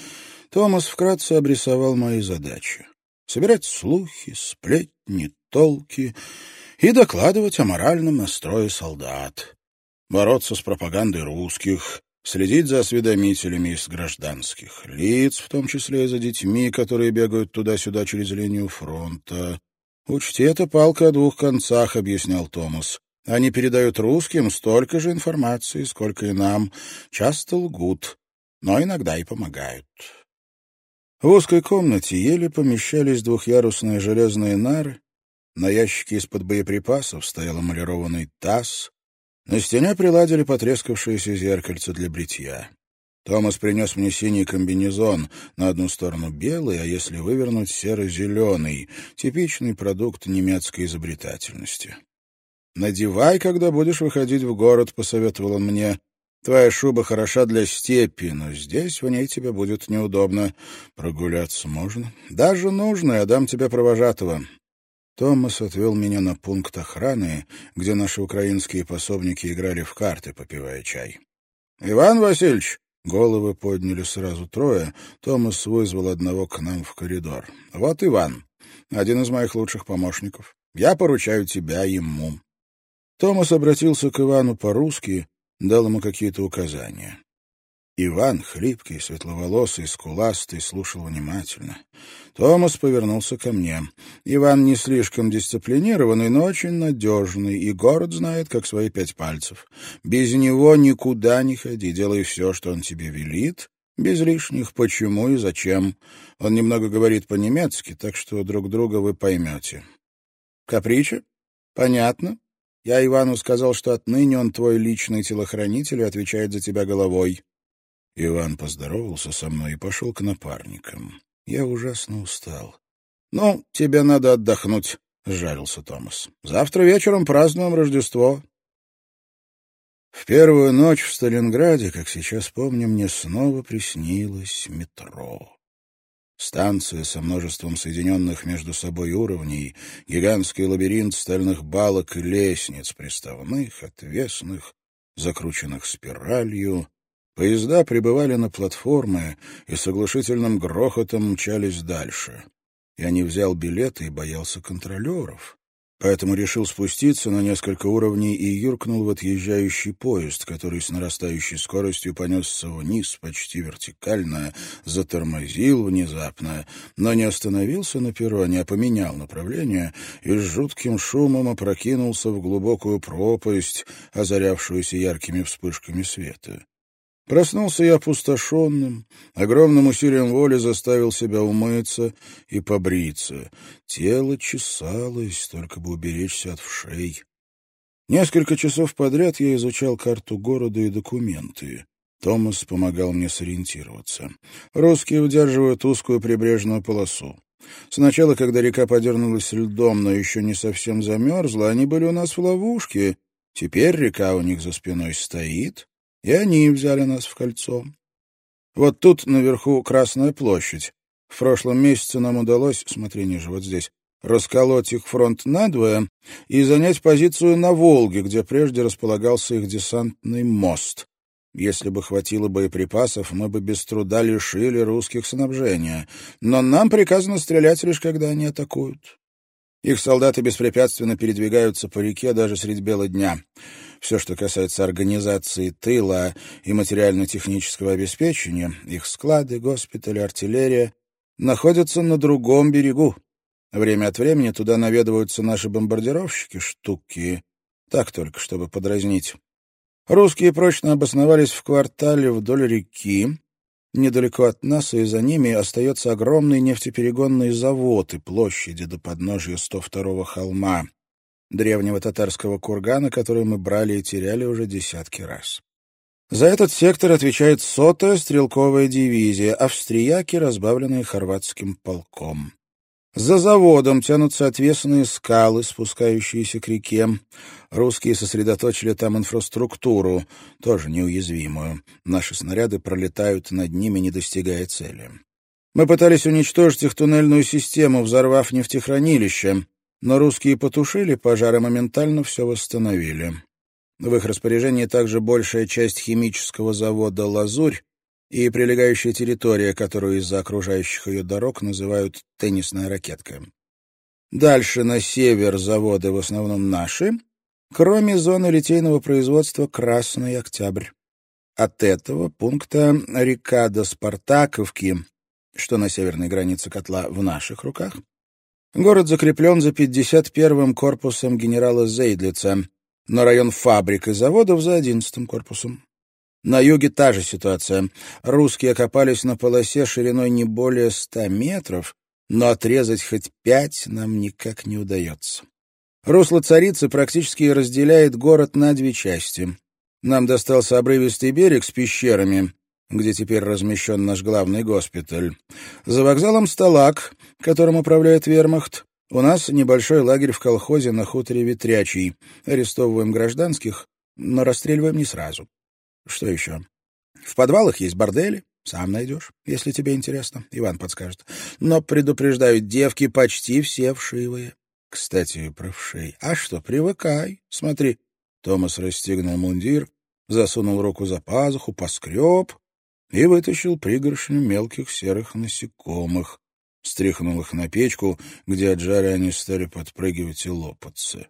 Томас вкратце обрисовал мои задачи. Собирать слухи, сплетни, толки и докладывать о моральном настрое солдат, бороться с пропагандой русских, следить за осведомителями из гражданских лиц, в том числе и за детьми, которые бегают туда-сюда через линию фронта. «Учти, это палка о двух концах», — объяснял Томас. «Они передают русским столько же информации, сколько и нам. Часто лгут, но иногда и помогают». В узкой комнате еле помещались двухъярусные железные нары, на ящике из-под боеприпасов стоял эмалированный таз. На стене приладили потрескавшееся зеркальце для бритья. Томас принес мне синий комбинезон, на одну сторону белый, а если вывернуть, серо-зеленый, типичный продукт немецкой изобретательности. «Надевай, когда будешь выходить в город», — посоветовал он мне. «Твоя шуба хороша для степи, но здесь в ней тебе будет неудобно. Прогуляться можно. Даже нужно, я дам тебе провожатого. Томас отвел меня на пункт охраны, где наши украинские пособники играли в карты, попивая чай. «Иван Васильевич!» Головы подняли сразу трое. Томас вызвал одного к нам в коридор. «Вот Иван, один из моих лучших помощников. Я поручаю тебя ему». Томас обратился к Ивану по-русски, дал ему какие-то указания. Иван, хлипкий, светловолосый, скуластый, слушал внимательно. Томас повернулся ко мне. Иван не слишком дисциплинированный, но очень надежный, и город знает, как свои пять пальцев. Без него никуда не ходи, делай все, что он тебе велит, без лишних «почему» и «зачем». Он немного говорит по-немецки, так что друг друга вы поймете. Каприча? Понятно. Я Ивану сказал, что отныне он твой личный телохранитель и отвечает за тебя головой. Иван поздоровался со мной и пошел к напарникам. Я ужасно устал. — Ну, тебе надо отдохнуть, — сжалился Томас. — Завтра вечером празднуем Рождество. В первую ночь в Сталинграде, как сейчас помню, мне снова приснилось метро. Станция со множеством соединенных между собой уровней, гигантский лабиринт стальных балок и лестниц, приставных, отвесных, закрученных спиралью, Поезда прибывали на платформы и с оглушительным грохотом мчались дальше. Я не взял билеты и боялся контролеров, поэтому решил спуститься на несколько уровней и юркнул в отъезжающий поезд, который с нарастающей скоростью понесся вниз почти вертикально, затормозил внезапно, но не остановился на перроне, а поменял направление и с жутким шумом опрокинулся в глубокую пропасть, озарявшуюся яркими вспышками света. Проснулся я опустошенным, огромным усилием воли заставил себя умыться и побриться. Тело чесалось, только бы уберечься от вшей. Несколько часов подряд я изучал карту города и документы. Томас помогал мне сориентироваться. Русские удерживают узкую прибрежную полосу. Сначала, когда река подернулась льдом, но еще не совсем замерзла, они были у нас в ловушке. Теперь река у них за спиной стоит, и они взяли нас в кольцо. Вот тут наверху Красная площадь. В прошлом месяце нам удалось, смотри ниже, вот здесь, расколоть их фронт надвое и занять позицию на Волге, где прежде располагался их десантный мост. Если бы хватило боеприпасов, мы бы без труда лишили русских снабжения. Но нам приказано стрелять лишь когда они атакуют. Их солдаты беспрепятственно передвигаются по реке даже средь бела дня. Все, что касается организации тыла и материально-технического обеспечения, их склады, госпитали, артиллерия, находятся на другом берегу. Время от времени туда наведываются наши бомбардировщики, штуки, так только, чтобы подразнить. Русские прочно обосновались в квартале вдоль реки. Недалеко от нас и за ними остается огромный нефтеперегонный завод и площади до подножья 102-го холма древнего татарского кургана, который мы брали и теряли уже десятки раз. За этот сектор отвечает сотая стрелковая дивизия, австрияки, разбавленные хорватским полком. За заводом тянутся отвесные скалы, спускающиеся к реке. Русские сосредоточили там инфраструктуру, тоже неуязвимую. Наши снаряды пролетают над ними, не достигая цели. Мы пытались уничтожить их туннельную систему, взорвав нефтехранилище но русские потушили пожар и моментально все восстановили. В их распоряжении также большая часть химического завода «Лазурь» и прилегающая территория, которую из-за окружающих ее дорог называют «теннисная ракетка». Дальше на север заводы в основном наши, кроме зоны литейного производства «Красный Октябрь». От этого пункта река до Спартаковки, что на северной границе котла в наших руках, Город закреплен за 51-м корпусом генерала Зейдлица, но район фабрик и заводов за 11-м корпусом. На юге та же ситуация. Русские окопались на полосе шириной не более 100 метров, но отрезать хоть пять нам никак не удается. Русло царицы практически разделяет город на две части. Нам достался обрывистый берег с пещерами, где теперь размещен наш главный госпиталь. За вокзалом Сталак, которым управляет вермахт. У нас небольшой лагерь в колхозе на хуторе Ветрячий. Арестовываем гражданских, но расстреливаем не сразу. Что еще? В подвалах есть бордели. Сам найдешь, если тебе интересно. Иван подскажет. Но, предупреждаю, девки почти все вшивые. Кстати, про вшей. А что, привыкай. Смотри. Томас расстегнул мундир, засунул руку за пазуху, поскреб и вытащил пригоршню мелких серых насекомых, стряхнул их на печку, где от жары они стали подпрыгивать и лопаться.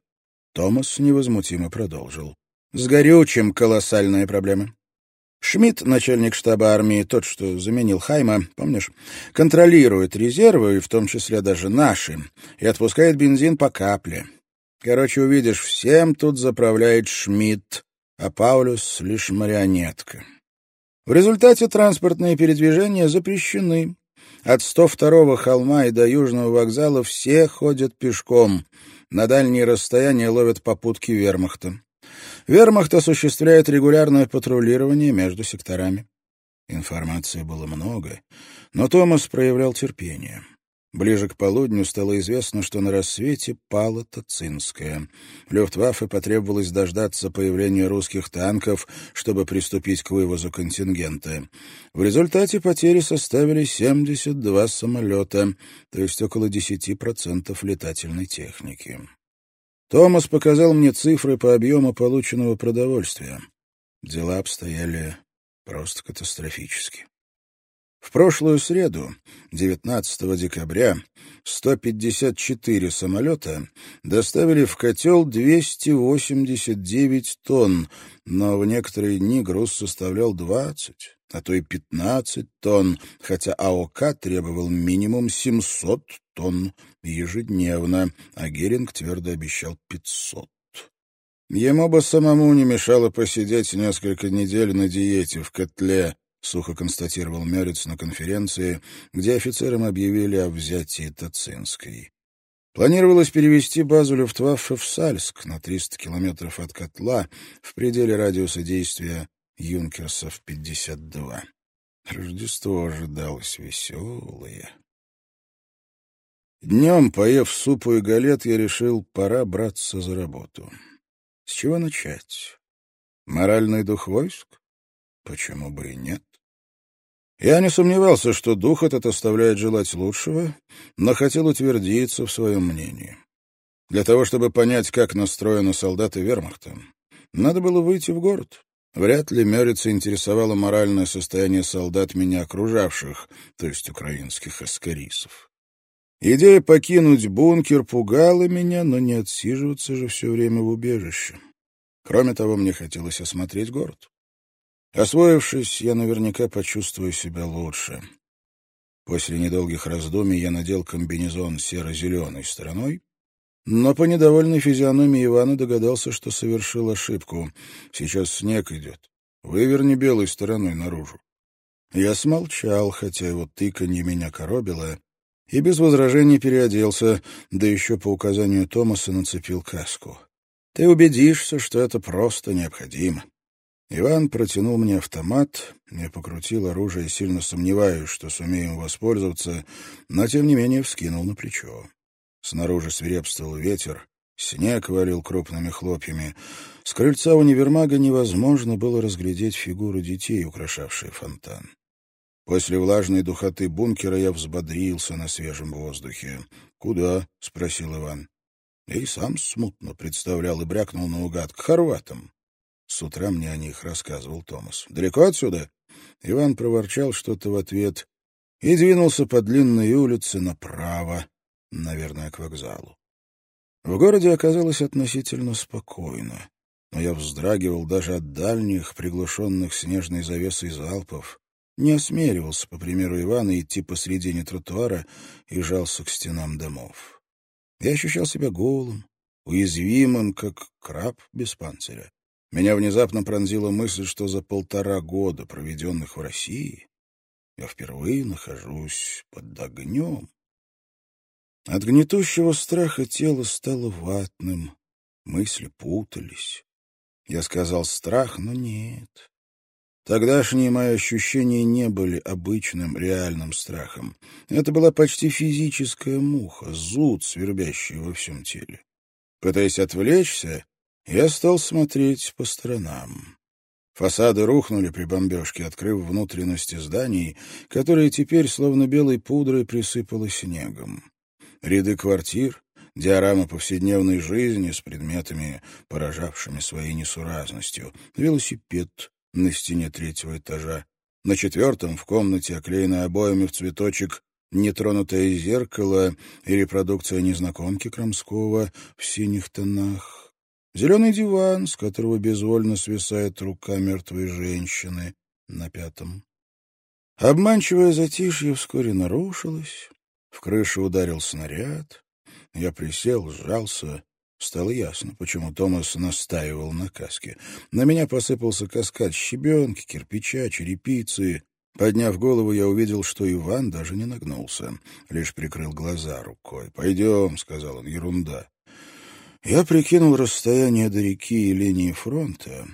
Томас невозмутимо продолжил. «С горючим колоссальная проблема. Шмидт, начальник штаба армии, тот, что заменил Хайма, помнишь, контролирует резервы, в том числе даже наши, и отпускает бензин по капле. Короче, увидишь, всем тут заправляет Шмидт, а Паулюс — лишь марионетка. В результате транспортные передвижения запрещены. От 102-го холма и до Южного вокзала все ходят пешком. На дальние расстояния ловят попутки вермахта. Вермахт осуществляет регулярное патрулирование между секторами. Информации было много, но Томас проявлял терпение. Ближе к полудню стало известно, что на рассвете пала Тацинская. Люфтваффе потребовалось дождаться появления русских танков, чтобы приступить к вывозу контингента. В результате потери составили 72 самолета, то есть около 10% летательной техники. Томас показал мне цифры по объему полученного продовольствия. Дела обстояли просто катастрофически. В прошлую среду, 19 декабря, 154 самолета доставили в котел 289 тонн, но в некоторые дни груз составлял 20, а то и 15 тонн, хотя АОК требовал минимум 700 тонн ежедневно, а Геринг твердо обещал 500. Ему бы самому не мешало посидеть несколько недель на диете в котле, — сухо констатировал Мерец на конференции, где офицерам объявили о взятии Тацинской. Планировалось перевести базу Люфтваффе в Сальск на 300 километров от котла в пределе радиуса действия Юнкерсов-52. Рождество ожидалось веселое. Днем, поев супу и галет, я решил, пора браться за работу. С чего начать? Моральный дух войск? Почему бы и нет? Я не сомневался, что дух этот оставляет желать лучшего, но хотел утвердиться в своем мнении. Для того, чтобы понять, как настроены солдаты вермахта, надо было выйти в город. Вряд ли Мёрица интересовало моральное состояние солдат меня окружавших, то есть украинских аскарисов. Идея покинуть бункер пугала меня, но не отсиживаться же все время в убежище. Кроме того, мне хотелось осмотреть город. Освоившись, я наверняка почувствую себя лучше. После недолгих раздумий я надел комбинезон серо-зеленой стороной, но по недовольной физиономии Ивана догадался, что совершил ошибку. Сейчас снег идет. Выверни белой стороной наружу. Я смолчал, хотя его тыканье меня коробило, и без возражений переоделся, да еще по указанию Томаса нацепил каску. Ты убедишься, что это просто необходимо. Иван протянул мне автомат, я покрутил оружие, сильно сомневаюсь, что сумеем воспользоваться, но, тем не менее, вскинул на плечо. Снаружи свирепствовал ветер, снег валил крупными хлопьями. С крыльца универмага невозможно было разглядеть фигуры детей, украшавшие фонтан. После влажной духоты бункера я взбодрился на свежем воздухе. «Куда?» — спросил Иван. Я и сам смутно представлял и брякнул наугад к хорватам. С утра мне о них рассказывал Томас. «Далеко отсюда?» Иван проворчал что-то в ответ и двинулся по длинной улице направо, наверное, к вокзалу. В городе оказалось относительно спокойно, но я вздрагивал даже от дальних, приглушенных снежной завесой залпов, не осмеливался, по примеру Ивана, идти посредине тротуара и жался к стенам домов. Я ощущал себя голым, уязвимым, как краб без панциря. Меня внезапно пронзила мысль, что за полтора года, проведенных в России, я впервые нахожусь под огнем. От гнетущего страха тело стало ватным, мысли путались. Я сказал страх, но нет. Тогдашние мои ощущения не были обычным реальным страхом. Это была почти физическая муха, зуд, свербящий во всем теле. Пытаясь отвлечься, я стал смотреть по сторонам. Фасады рухнули при бомбежке, открыв внутренности зданий, которые теперь словно белой пудрой присыпало снегом. Ряды квартир, диорама повседневной жизни с предметами, поражавшими своей несуразностью, велосипед на стене третьего этажа, на четвертом в комнате, оклеенной обоями в цветочек, нетронутое зеркало и репродукция незнакомки Крамского в синих тонах. Зеленый диван, с которого безвольно свисает рука мертвой женщины. на пятом. Обманчивое затишье вскоре нарушилось. В крышу ударил снаряд. Я присел, сжался. Стало ясно, почему Томас настаивал на каске. На меня посыпался каскад щебенки, кирпича, черепицы. Подняв голову, я увидел, что Иван даже не нагнулся, лишь прикрыл глаза рукой. «Пойдем», — сказал он, — «ерунда». Я прикинул расстояние до реки и линии фронта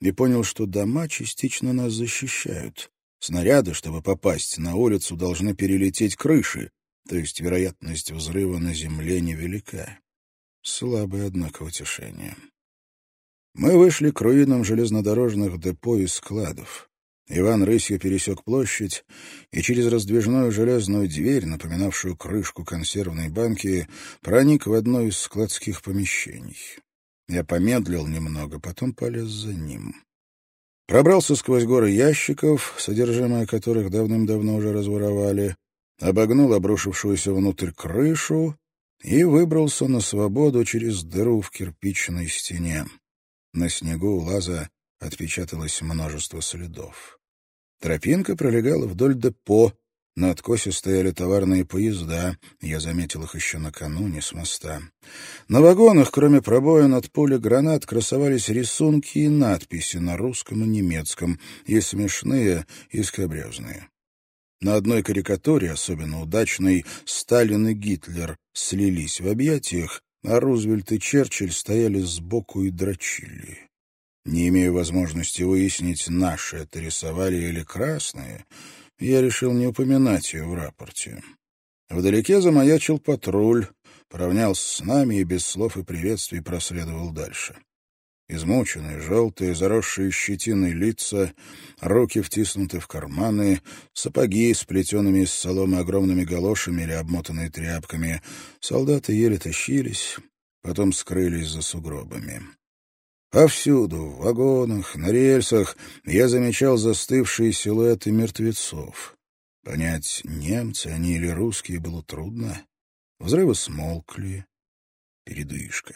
и понял, что дома частично нас защищают. Снаряды, чтобы попасть на улицу, должны перелететь крыши, то есть вероятность взрыва на земле невелика. Слабое, однако, утешение. Мы вышли к руинам железнодорожных депо и складов. Иван рысью пересек площадь и через раздвижную железную дверь, напоминавшую крышку консервной банки, проник в одно из складских помещений. Я помедлил немного, потом полез за ним. Пробрался сквозь горы ящиков, содержимое которых давным-давно уже разворовали, обогнул обрушившуюся внутрь крышу и выбрался на свободу через дыру в кирпичной стене. На снегу у лаза отпечаталось множество следов. Тропинка пролегала вдоль депо, на откосе стояли товарные поезда, я заметил их еще накануне с моста. На вагонах, кроме пробоин от пули гранат, красовались рисунки и надписи на русском и немецком, и смешные, и скобрезные. На одной карикатуре, особенно удачной, Сталин и Гитлер слились в объятиях, а Рузвельт и Черчилль стояли сбоку и дрочили. Не имея возможности выяснить, наши это рисовали или красные, я решил не упоминать ее в рапорте. Вдалеке замаячил патруль, поравнялся с нами и без слов и приветствий проследовал дальше. Измученные, желтые, заросшие щетиной лица, руки втиснуты в карманы, сапоги с плетеными из соломы огромными галошами или обмотанные тряпками. Солдаты еле тащились, потом скрылись за сугробами. Повсюду, в вагонах, на рельсах, я замечал застывшие силуэты мертвецов. Понять, немцы они или русские, было трудно. Взрывы смолкли. Передышка.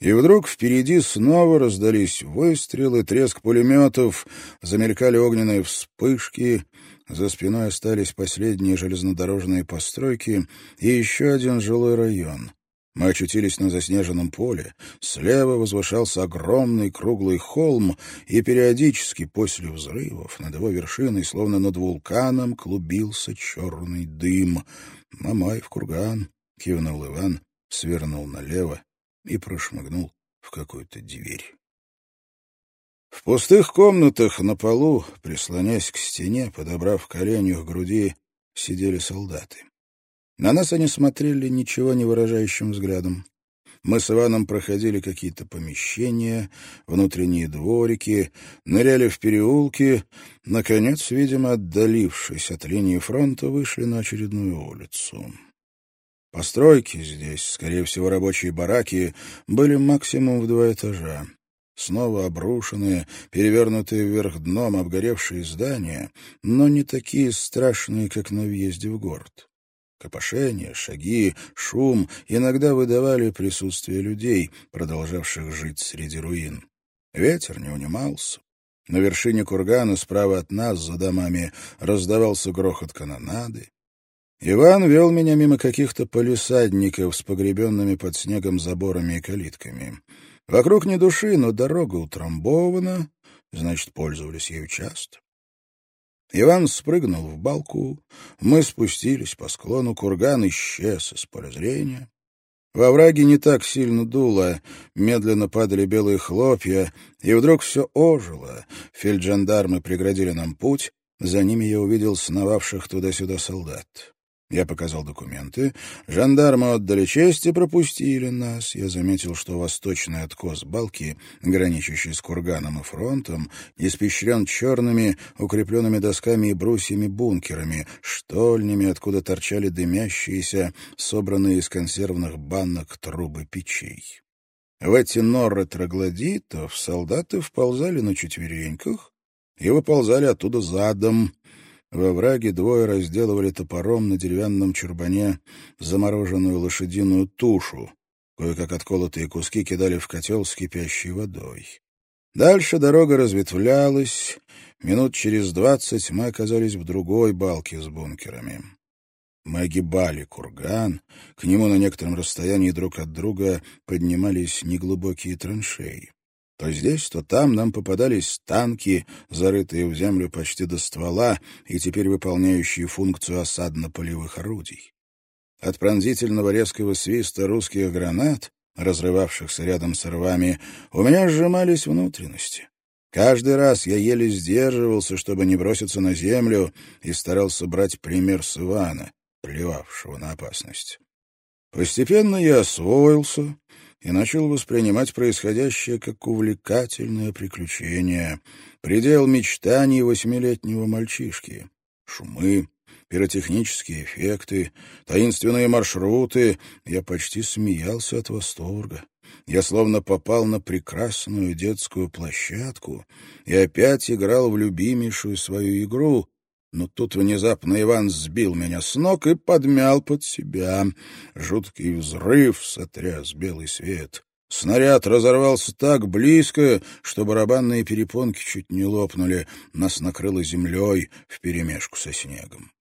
И вдруг впереди снова раздались выстрелы, треск пулеметов, замелькали огненные вспышки, за спиной остались последние железнодорожные постройки и еще один жилой район. Мы очутились на заснеженном поле. Слева возвышался огромный круглый холм, и периодически после взрывов над его вершиной, словно над вулканом, клубился черный дым. «Мамай в курган», — кивнул Иван, свернул налево и прошмыгнул в какую-то дверь. В пустых комнатах на полу, прислонясь к стене, подобрав колени к груди, сидели солдаты. На нас они смотрели ничего не выражающим взглядом. Мы с Иваном проходили какие-то помещения, внутренние дворики, ныряли в переулки. Наконец, видимо, отдалившись от линии фронта, вышли на очередную улицу. Постройки здесь, скорее всего, рабочие бараки, были максимум в два этажа. Снова обрушенные, перевернутые вверх дном обгоревшие здания, но не такие страшные, как на въезде в город. Копошение, шаги, шум иногда выдавали присутствие людей, продолжавших жить среди руин. Ветер не унимался. На вершине кургана справа от нас, за домами, раздавался грохот канонады. Иван вел меня мимо каких-то полисадников с погребенными под снегом заборами и калитками. Вокруг ни души, но дорога утрамбована, значит, пользовались ею часто. Иван спрыгнул в балку, мы спустились по склону, курган исчез из поля зрения. Во враге не так сильно дуло, медленно падали белые хлопья, и вдруг все ожило. Фельджандармы преградили нам путь, за ними я увидел сновавших туда-сюда солдат. Я показал документы. Жандармы отдали честь и пропустили нас. Я заметил, что восточный откос балки, граничащий с курганом и фронтом, испещрен черными, укрепленными досками и брусьями бункерами, штольнями, откуда торчали дымящиеся, собранные из консервных банок трубы печей. В эти норы троглодитов солдаты вползали на четвереньках и выползали оттуда задом, во враге двое разделывали топором на деревянном чурбане замороженную лошадиную тушу, кое-как отколотые куски кидали в котел с кипящей водой. Дальше дорога разветвлялась. Минут через двадцать мы оказались в другой балке с бункерами. Мы огибали курган, к нему на некотором расстоянии друг от друга поднимались неглубокие траншеи. То здесь, то там нам попадались танки, зарытые в землю почти до ствола и теперь выполняющие функцию осадно-полевых орудий. От пронзительного резкого свиста русских гранат, разрывавшихся рядом с рвами, у меня сжимались внутренности. Каждый раз я еле сдерживался, чтобы не броситься на землю, и старался брать пример с Ивана, плевавшего на опасность. Постепенно я освоился и начал воспринимать происходящее как увлекательное приключение, предел мечтаний восьмилетнего мальчишки. Шумы, пиротехнические эффекты, таинственные маршруты. Я почти смеялся от восторга. Я словно попал на прекрасную детскую площадку и опять играл в любимейшую свою игру, но тут внезапно Иван сбил меня с ног и подмял под себя. Жуткий взрыв сотряс белый свет. Снаряд разорвался так близко, что барабанные перепонки чуть не лопнули. Нас накрыло землей вперемешку со снегом.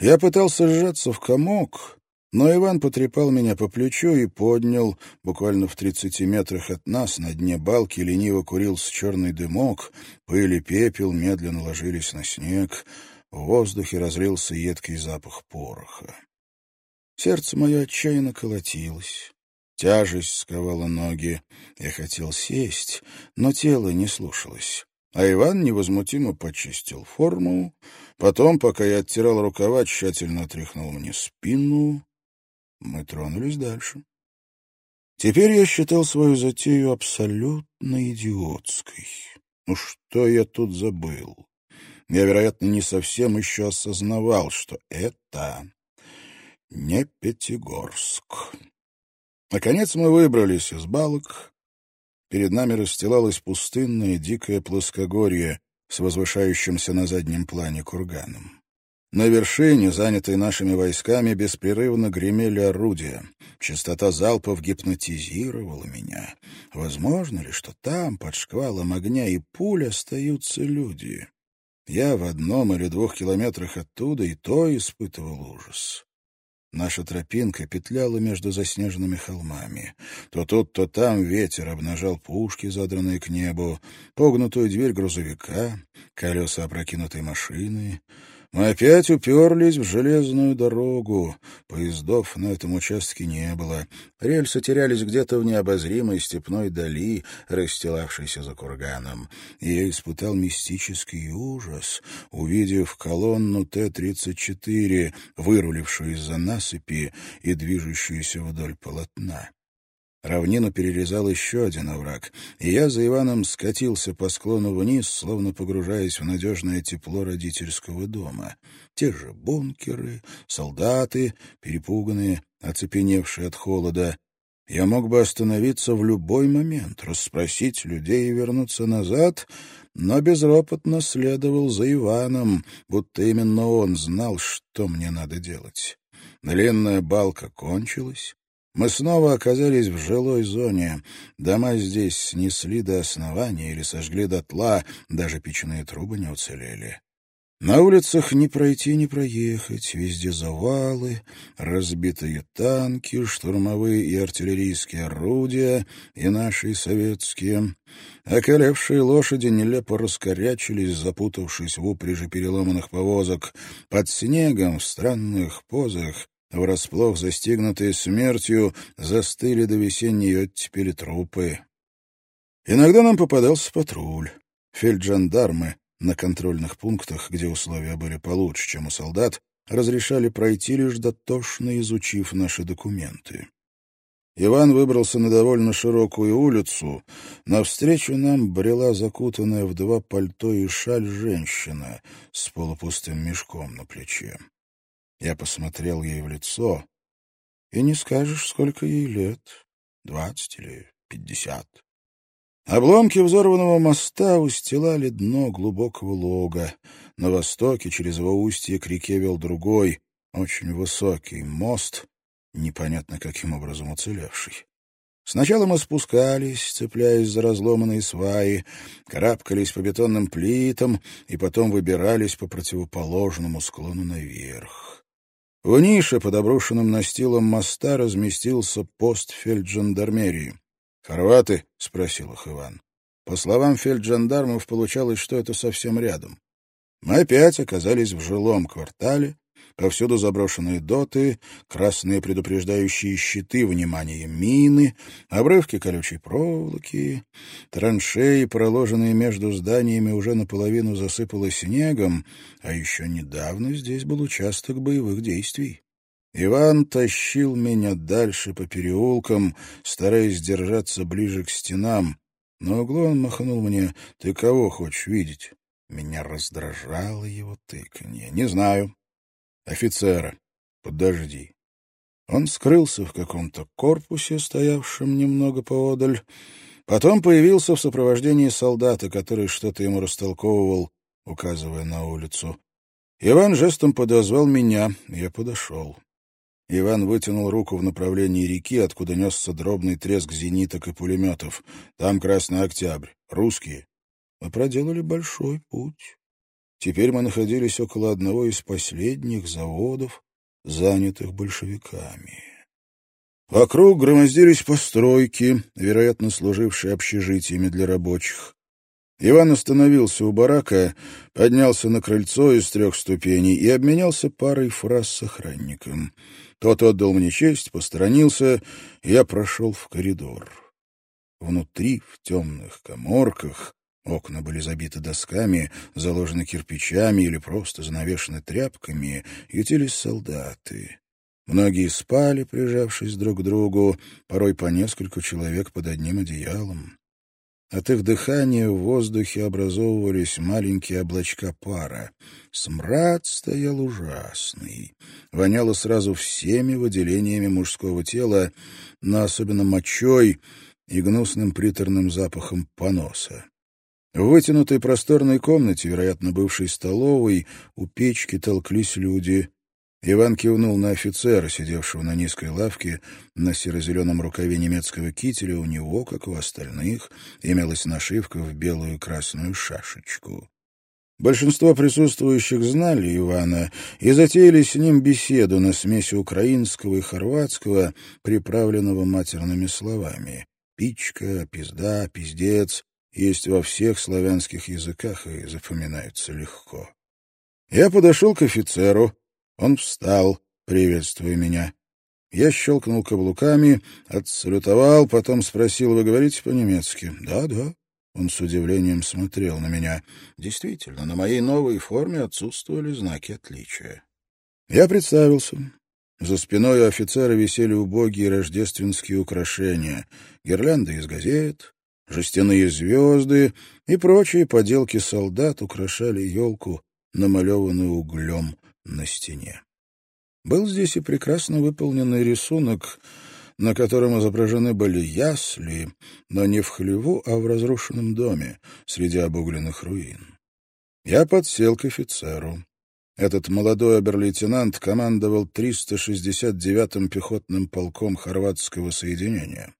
Я пытался сжаться в комок, но Иван потрепал меня по плечу и поднял. Буквально в тридцати метрах от нас на дне балки лениво курился черный дымок, пыль и пепел медленно ложились на снег — в воздухе разлился едкий запах пороха. Сердце мое отчаянно колотилось. Тяжесть сковала ноги. Я хотел сесть, но тело не слушалось. А Иван невозмутимо почистил форму. Потом, пока я оттирал рукава, тщательно отряхнул мне спину. Мы тронулись дальше. Теперь я считал свою затею абсолютно идиотской. Ну что я тут забыл? Я, вероятно, не совсем еще осознавал, что это не Пятигорск. Наконец мы выбрались из балок. Перед нами расстилалось пустынное дикое плоскогорье с возвышающимся на заднем плане курганом. На вершине, занятой нашими войсками, беспрерывно гремели орудия. Частота залпов гипнотизировала меня. Возможно ли, что там, под шквалом огня и пуль, остаются люди? Я в одном или двух километрах оттуда и то испытывал ужас. Наша тропинка петляла между заснеженными холмами. То тут, то там ветер обнажал пушки, задранные к небу, погнутую дверь грузовика, колеса опрокинутой машины — мы опять уперлись в железную дорогу. Поездов на этом участке не было. Рельсы терялись где-то в необозримой степной дали, расстилавшейся за курганом. И я испытал мистический ужас, увидев колонну Т-34, вырулившую из-за насыпи и движущуюся вдоль полотна. Равнину перерезал еще один овраг, и я за Иваном скатился по склону вниз, словно погружаясь в надежное тепло родительского дома. Те же бункеры, солдаты, перепуганные, оцепеневшие от холода. Я мог бы остановиться в любой момент, расспросить людей и вернуться назад, но безропотно следовал за Иваном, будто именно он знал, что мне надо делать. Длинная балка кончилась, мы снова оказались в жилой зоне. Дома здесь снесли до основания или сожгли дотла, даже печные трубы не уцелели. На улицах не пройти, не проехать, везде завалы, разбитые танки, штурмовые и артиллерийские орудия, и наши и советские. Околевшие лошади нелепо раскорячились, запутавшись в упряжи переломанных повозок. Под снегом в странных позах врасплох застигнутые смертью, застыли до весенней оттепели трупы. Иногда нам попадался патруль. Фельджандармы на контрольных пунктах, где условия были получше, чем у солдат, разрешали пройти, лишь дотошно изучив наши документы. Иван выбрался на довольно широкую улицу. Навстречу нам брела закутанная в два пальто и шаль женщина с полупустым мешком на плече. Я посмотрел ей в лицо, и не скажешь, сколько ей лет, двадцать или пятьдесят. Обломки взорванного моста устилали дно глубокого лога. На востоке через его устье к реке вел другой, очень высокий мост, непонятно каким образом уцелевший. Сначала мы спускались, цепляясь за разломанные сваи, карабкались по бетонным плитам и потом выбирались по противоположному склону наверх. В нише под обрушенным настилом моста разместился пост фельджандармерии. «Хорваты?» — спросил их Иван. По словам фельджандармов, получалось, что это совсем рядом. Мы опять оказались в жилом квартале, Повсюду заброшенные доты, красные предупреждающие щиты, внимание, мины, обрывки колючей проволоки, траншеи, проложенные между зданиями, уже наполовину засыпало снегом, а еще недавно здесь был участок боевых действий. Иван тащил меня дальше по переулкам, стараясь держаться ближе к стенам. На углу он махнул мне «Ты кого хочешь видеть?» Меня раздражало его тыканье. «Не знаю. Офицера. Подожди. Он скрылся в каком-то корпусе, стоявшем немного поодаль. Потом появился в сопровождении солдата, который что-то ему растолковывал, указывая на улицу. Иван жестом подозвал меня, я подошел. Иван вытянул руку в направлении реки, откуда несся дробный треск зениток и пулеметов. Там Красный Октябрь. Русские. Мы проделали большой путь. Теперь мы находились около одного из последних заводов, занятых большевиками. Вокруг громоздились постройки, вероятно, служившие общежитиями для рабочих. Иван остановился у барака, поднялся на крыльцо из трех ступеней и обменялся парой фраз с охранником. Тот отдал мне честь, посторонился, и я прошел в коридор. Внутри, в темных коморках, Окна были забиты досками, заложены кирпичами или просто занавешены тряпками, ютились солдаты. Многие спали, прижавшись друг к другу, порой по несколько человек под одним одеялом. От их дыхания в воздухе образовывались маленькие облачка пара. Смрад стоял ужасный. Воняло сразу всеми выделениями мужского тела, но особенно мочой и гнусным приторным запахом поноса. В вытянутой просторной комнате, вероятно, бывшей столовой, у печки толклись люди. Иван кивнул на офицера, сидевшего на низкой лавке, на серо-зеленом рукаве немецкого кителя. У него, как у остальных, имелась нашивка в белую красную шашечку. Большинство присутствующих знали Ивана и затеяли с ним беседу на смеси украинского и хорватского, приправленного матерными словами. «Пичка», «пизда», «пиздец», есть во всех славянских языках и запоминаются легко. Я подошел к офицеру. Он встал, приветствуя меня. Я щелкнул каблуками, отсалютовал, потом спросил, «Вы говорите по-немецки?» «Да, да». Он с удивлением смотрел на меня. Действительно, на моей новой форме отсутствовали знаки отличия. Я представился. За спиной у офицера висели убогие рождественские украшения, гирлянды из газет, жестяные звезды и прочие поделки солдат украшали елку, намалеванную углем на стене. Был здесь и прекрасно выполненный рисунок, на котором изображены были ясли, но не в хлеву, а в разрушенном доме среди обугленных руин. Я подсел к офицеру. Этот молодой обер-лейтенант командовал 369-м пехотным полком хорватского соединения.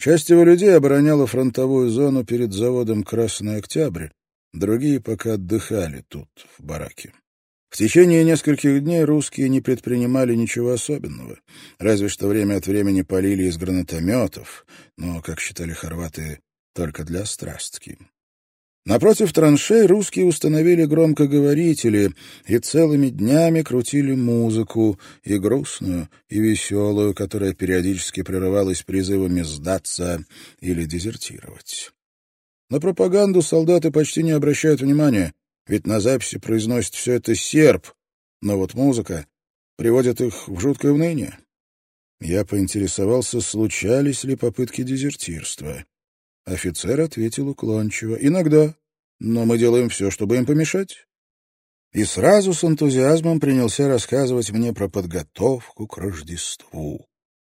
Часть его людей обороняла фронтовую зону перед заводом «Красный Октябрь», другие пока отдыхали тут, в бараке. В течение нескольких дней русские не предпринимали ничего особенного, разве что время от времени полили из гранатометов, но, как считали хорваты, только для страстки. Напротив траншей русские установили громкоговорители и целыми днями крутили музыку, и грустную, и веселую, которая периодически прерывалась призывами сдаться или дезертировать. На пропаганду солдаты почти не обращают внимания, ведь на записи произносит все это серб, но вот музыка приводит их в жуткое уныние. Я поинтересовался, случались ли попытки дезертирства. Офицер ответил уклончиво. «Иногда, но мы делаем все, чтобы им помешать». И сразу с энтузиазмом принялся рассказывать мне про подготовку к Рождеству.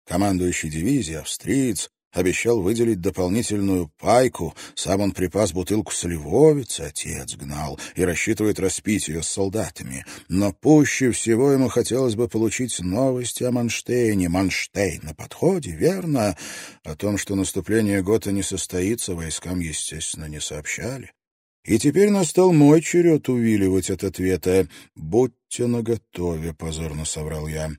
Командующий дивизией, австриец, Обещал выделить дополнительную пайку. Сам он припас бутылку сливовицы, отец гнал, и рассчитывает распить ее с солдатами. Но пуще всего ему хотелось бы получить новости о Манштейне. Манштейн на подходе, верно? О том, что наступление Гота не состоится, войскам, естественно, не сообщали. И теперь настал мой черед увиливать от ответа. «Будьте наготове», — позорно соврал я.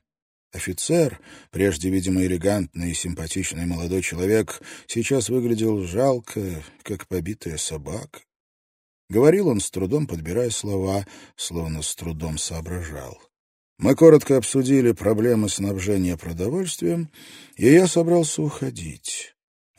Офицер, прежде, видимо, элегантный и симпатичный молодой человек, сейчас выглядел жалко, как побитая собака. Говорил он с трудом, подбирая слова, словно с трудом соображал. Мы коротко обсудили проблемы снабжения продовольствием, и я собрался уходить.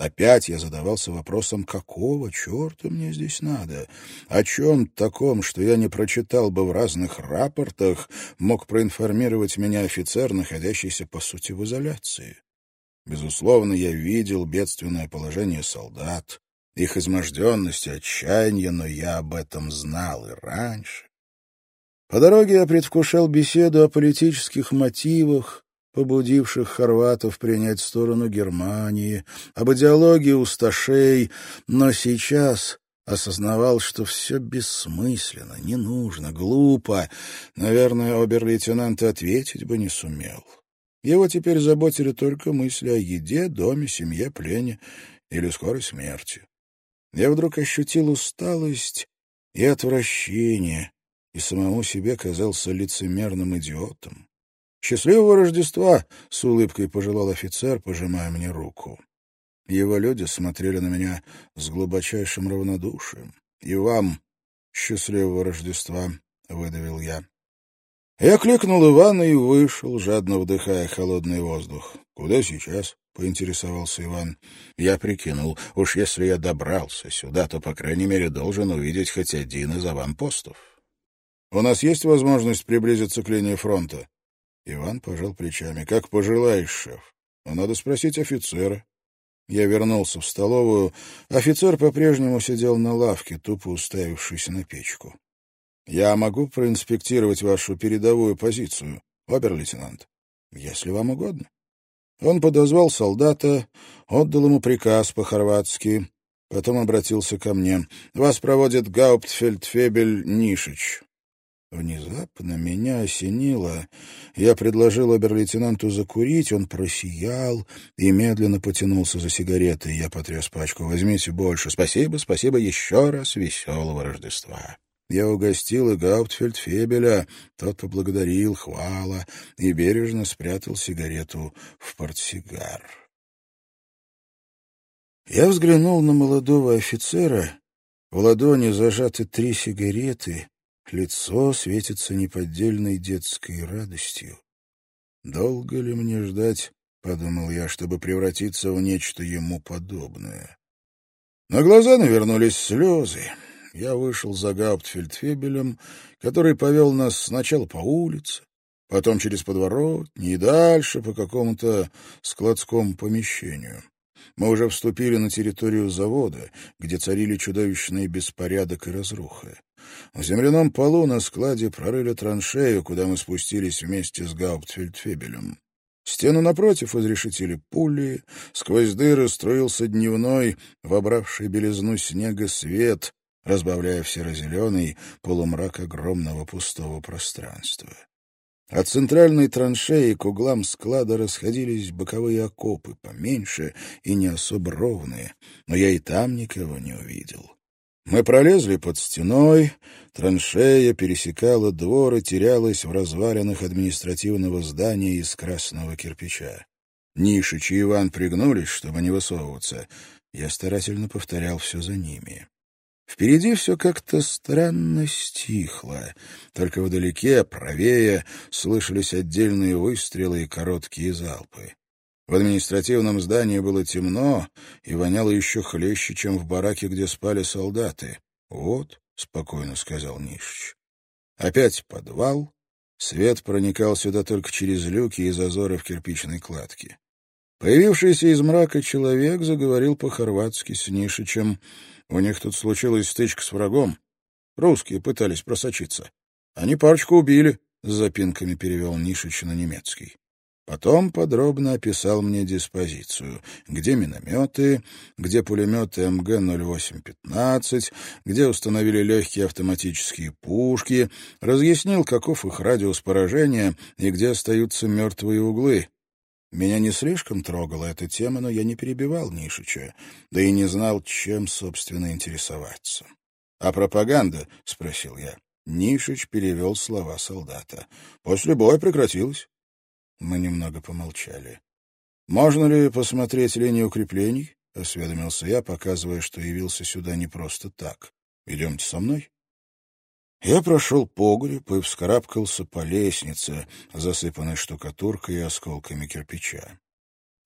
Опять я задавался вопросом, какого черта мне здесь надо? О чем таком, что я не прочитал бы в разных рапортах, мог проинформировать меня офицер, находящийся, по сути, в изоляции? Безусловно, я видел бедственное положение солдат, их изможденность и отчаяние, но я об этом знал и раньше. По дороге я предвкушал беседу о политических мотивах, побудивших хорватов принять сторону Германии, об идеологии усташей, но сейчас осознавал, что все бессмысленно, не нужно, глупо. Наверное, обер-лейтенант ответить бы не сумел. Его теперь заботили только мысли о еде, доме, семье, плене или скорой смерти. Я вдруг ощутил усталость и отвращение, и самому себе казался лицемерным идиотом. «Счастливого Рождества!» — с улыбкой пожелал офицер, пожимая мне руку. Его люди смотрели на меня с глубочайшим равнодушием. «И вам счастливого Рождества!» — выдавил я. Я кликнул Ивана и вышел, жадно вдыхая холодный воздух. «Куда сейчас?» — поинтересовался Иван. Я прикинул, уж если я добрался сюда, то, по крайней мере, должен увидеть хоть один из аванпостов. «У нас есть возможность приблизиться к линии фронта?» Иван пожал плечами. «Как пожелаешь, шеф. Надо спросить офицера». Я вернулся в столовую. Офицер по-прежнему сидел на лавке, тупо уставившись на печку. «Я могу проинспектировать вашу передовую позицию, обер-лейтенант, если вам угодно». Он подозвал солдата, отдал ему приказ по-хорватски, потом обратился ко мне. «Вас проводит гауптфельдфебель Нишич. Внезапно меня осенило. Я предложил обер-лейтенанту закурить, он просиял и медленно потянулся за сигаретой. Я потряс пачку. «Возьмите больше. Спасибо, спасибо. Еще раз веселого Рождества». Я угостил и Гауптфельдфебеля. Тот поблагодарил, хвала, и бережно спрятал сигарету в портсигар. Я взглянул на молодого офицера. В ладони зажаты три сигареты — Лицо светится неподдельной детской радостью. «Долго ли мне ждать?» — подумал я, чтобы превратиться в нечто ему подобное. На глаза навернулись слезы. Я вышел за Гауптфельдфебелем, который повел нас сначала по улице, потом через подворотни и дальше по какому-то складскому помещению. Мы уже вступили на территорию завода, где царили чудовищный беспорядок и разруха. В земляном полу на складе прорыли траншею, куда мы спустились вместе с Гауптфельдфебелем. Стену напротив изрешетили пули, сквозь дыры струился дневной, вобравший белизну снега свет, разбавляя в серо-зеленый полумрак огромного пустого пространства. От центральной траншеи к углам склада расходились боковые окопы, поменьше и не особо ровные, но я и там никого не увидел. Мы пролезли под стеной, траншея пересекала двор и терялась в развалинах административного здания из красного кирпича. Нишич и Иван пригнулись, чтобы не высовываться. Я старательно повторял все за ними. Впереди все как-то странно стихло. Только вдалеке, правее, слышались отдельные выстрелы и короткие залпы. В административном здании было темно и воняло еще хлеще, чем в бараке, где спали солдаты. «Вот», — спокойно сказал Нишич. Опять подвал. Свет проникал сюда только через люки и зазоры в кирпичной кладке. Появившийся из мрака человек заговорил по-хорватски с Нишичем. У них тут случилась стычка с врагом. Русские пытались просочиться. Они парочку убили, — с запинками перевел Нишич на немецкий. Потом подробно описал мне диспозицию, где минометы, где пулеметы МГ-0815, где установили легкие автоматические пушки, разъяснил, каков их радиус поражения и где остаются мертвые углы. Меня не слишком трогала эта тема, но я не перебивал Нишича, да и не знал, чем, собственно, интересоваться. «А пропаганда?» — спросил я. Нишич перевел слова солдата. «После боя прекратилась». Мы немного помолчали. «Можно ли посмотреть линию укреплений?» — осведомился я, показывая, что явился сюда не просто так. «Идемте со мной». Я прошел погреб и вскарабкался по лестнице, засыпанной штукатуркой и осколками кирпича.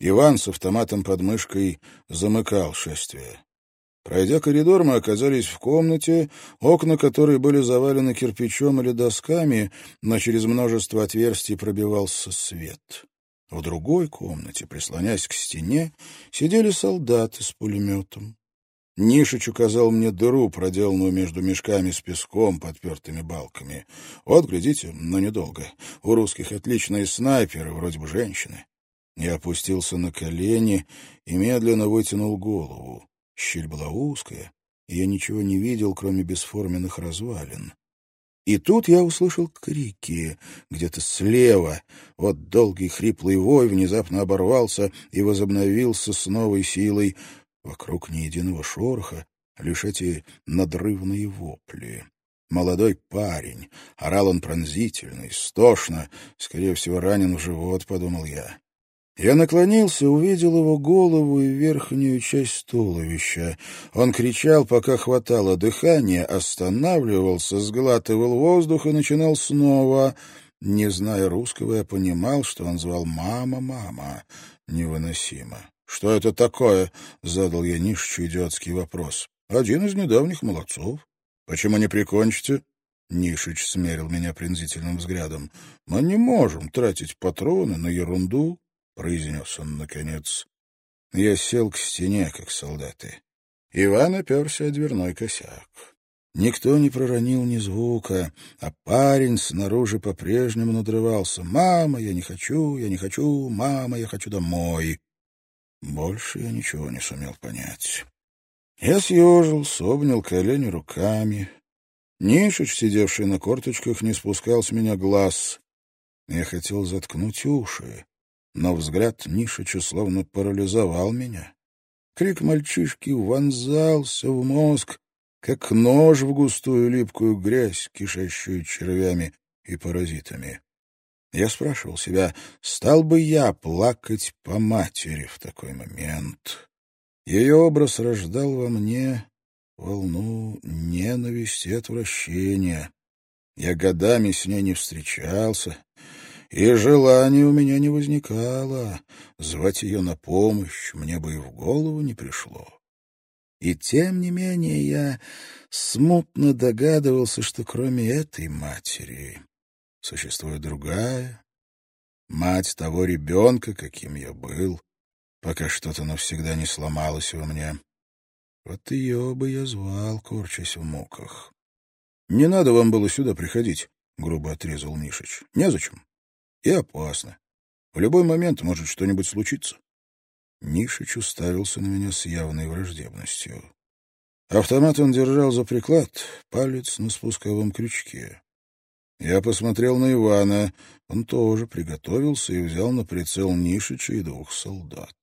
Иван с автоматом под мышкой замыкал шествие. Пройдя коридор, мы оказались в комнате, окна которой были завалены кирпичом или досками, но через множество отверстий пробивался свет. В другой комнате, прислонясь к стене, сидели солдаты с пулеметом. Нишич указал мне дыру, проделанную между мешками с песком, подпертыми балками. Вот, глядите, но недолго. У русских отличные снайперы, вроде бы женщины. Я опустился на колени и медленно вытянул голову. Щель была узкая, и я ничего не видел, кроме бесформенных развалин. И тут я услышал крики где-то слева. Вот долгий хриплый вой внезапно оборвался и возобновился с новой силой. Вокруг ни единого шороха, лишь эти надрывные вопли. Молодой парень. Орал он пронзительно, истошно. Скорее всего, ранен в живот, — подумал я. Я наклонился, увидел его голову и верхнюю часть туловища. Он кричал, пока хватало дыхания, останавливался, сглатывал воздух и начинал снова. Не зная русского, я понимал, что он звал «мама, мама». Невыносимо. «Что это такое?» — задал я Нишичу идиотский вопрос. «Один из недавних молодцов. Почему не прикончите?» Нишич смерил меня пронзительным взглядом. «Мы не можем тратить патроны на ерунду» произнес он наконец. Я сел к стене, как солдаты. Иван оперся о дверной косяк. Никто не проронил ни звука, а парень снаружи по-прежнему надрывался. «Мама, я не хочу, я не хочу, мама, я хочу домой». Больше я ничего не сумел понять. Я съежился, обнял колени руками. Нишич, сидевший на корточках, не спускал с меня глаз. Я хотел заткнуть уши, но взгляд Нишича словно парализовал меня. Крик мальчишки вонзался в мозг, как нож в густую липкую грязь, кишащую червями и паразитами. Я спрашивал себя, стал бы я плакать по матери в такой момент. Ее образ рождал во мне волну ненависти и отвращения. Я годами с ней не встречался, и желания у меня не возникало. Звать ее на помощь мне бы и в голову не пришло. И тем не менее я смутно догадывался, что кроме этой матери существует другая, мать того ребенка, каким я был, пока что-то навсегда не сломалось во мне. Вот ее бы я звал, корчась в муках. — Не надо вам было сюда приходить, — грубо отрезал Мишич. — Незачем и опасно. В любой момент может что-нибудь случиться. Нишич уставился на меня с явной враждебностью. Автомат он держал за приклад, палец на спусковом крючке. Я посмотрел на Ивана. Он тоже приготовился и взял на прицел Нишича и двух солдат.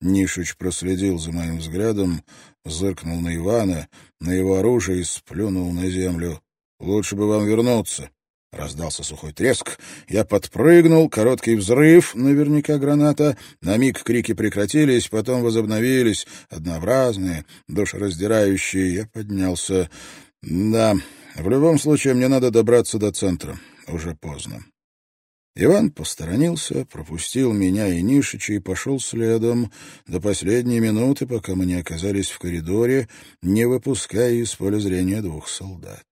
Нишич проследил за моим взглядом, зыркнул на Ивана, на его оружие и сплюнул на землю. «Лучше бы вам вернуться. Раздался сухой треск. Я подпрыгнул, короткий взрыв, наверняка граната. На миг крики прекратились, потом возобновились, однообразные, душераздирающие. Я поднялся. Да, в любом случае мне надо добраться до центра. Уже поздно. Иван посторонился, пропустил меня и Нишича и пошел следом до последней минуты, пока мы не оказались в коридоре, не выпуская из поля зрения двух солдат.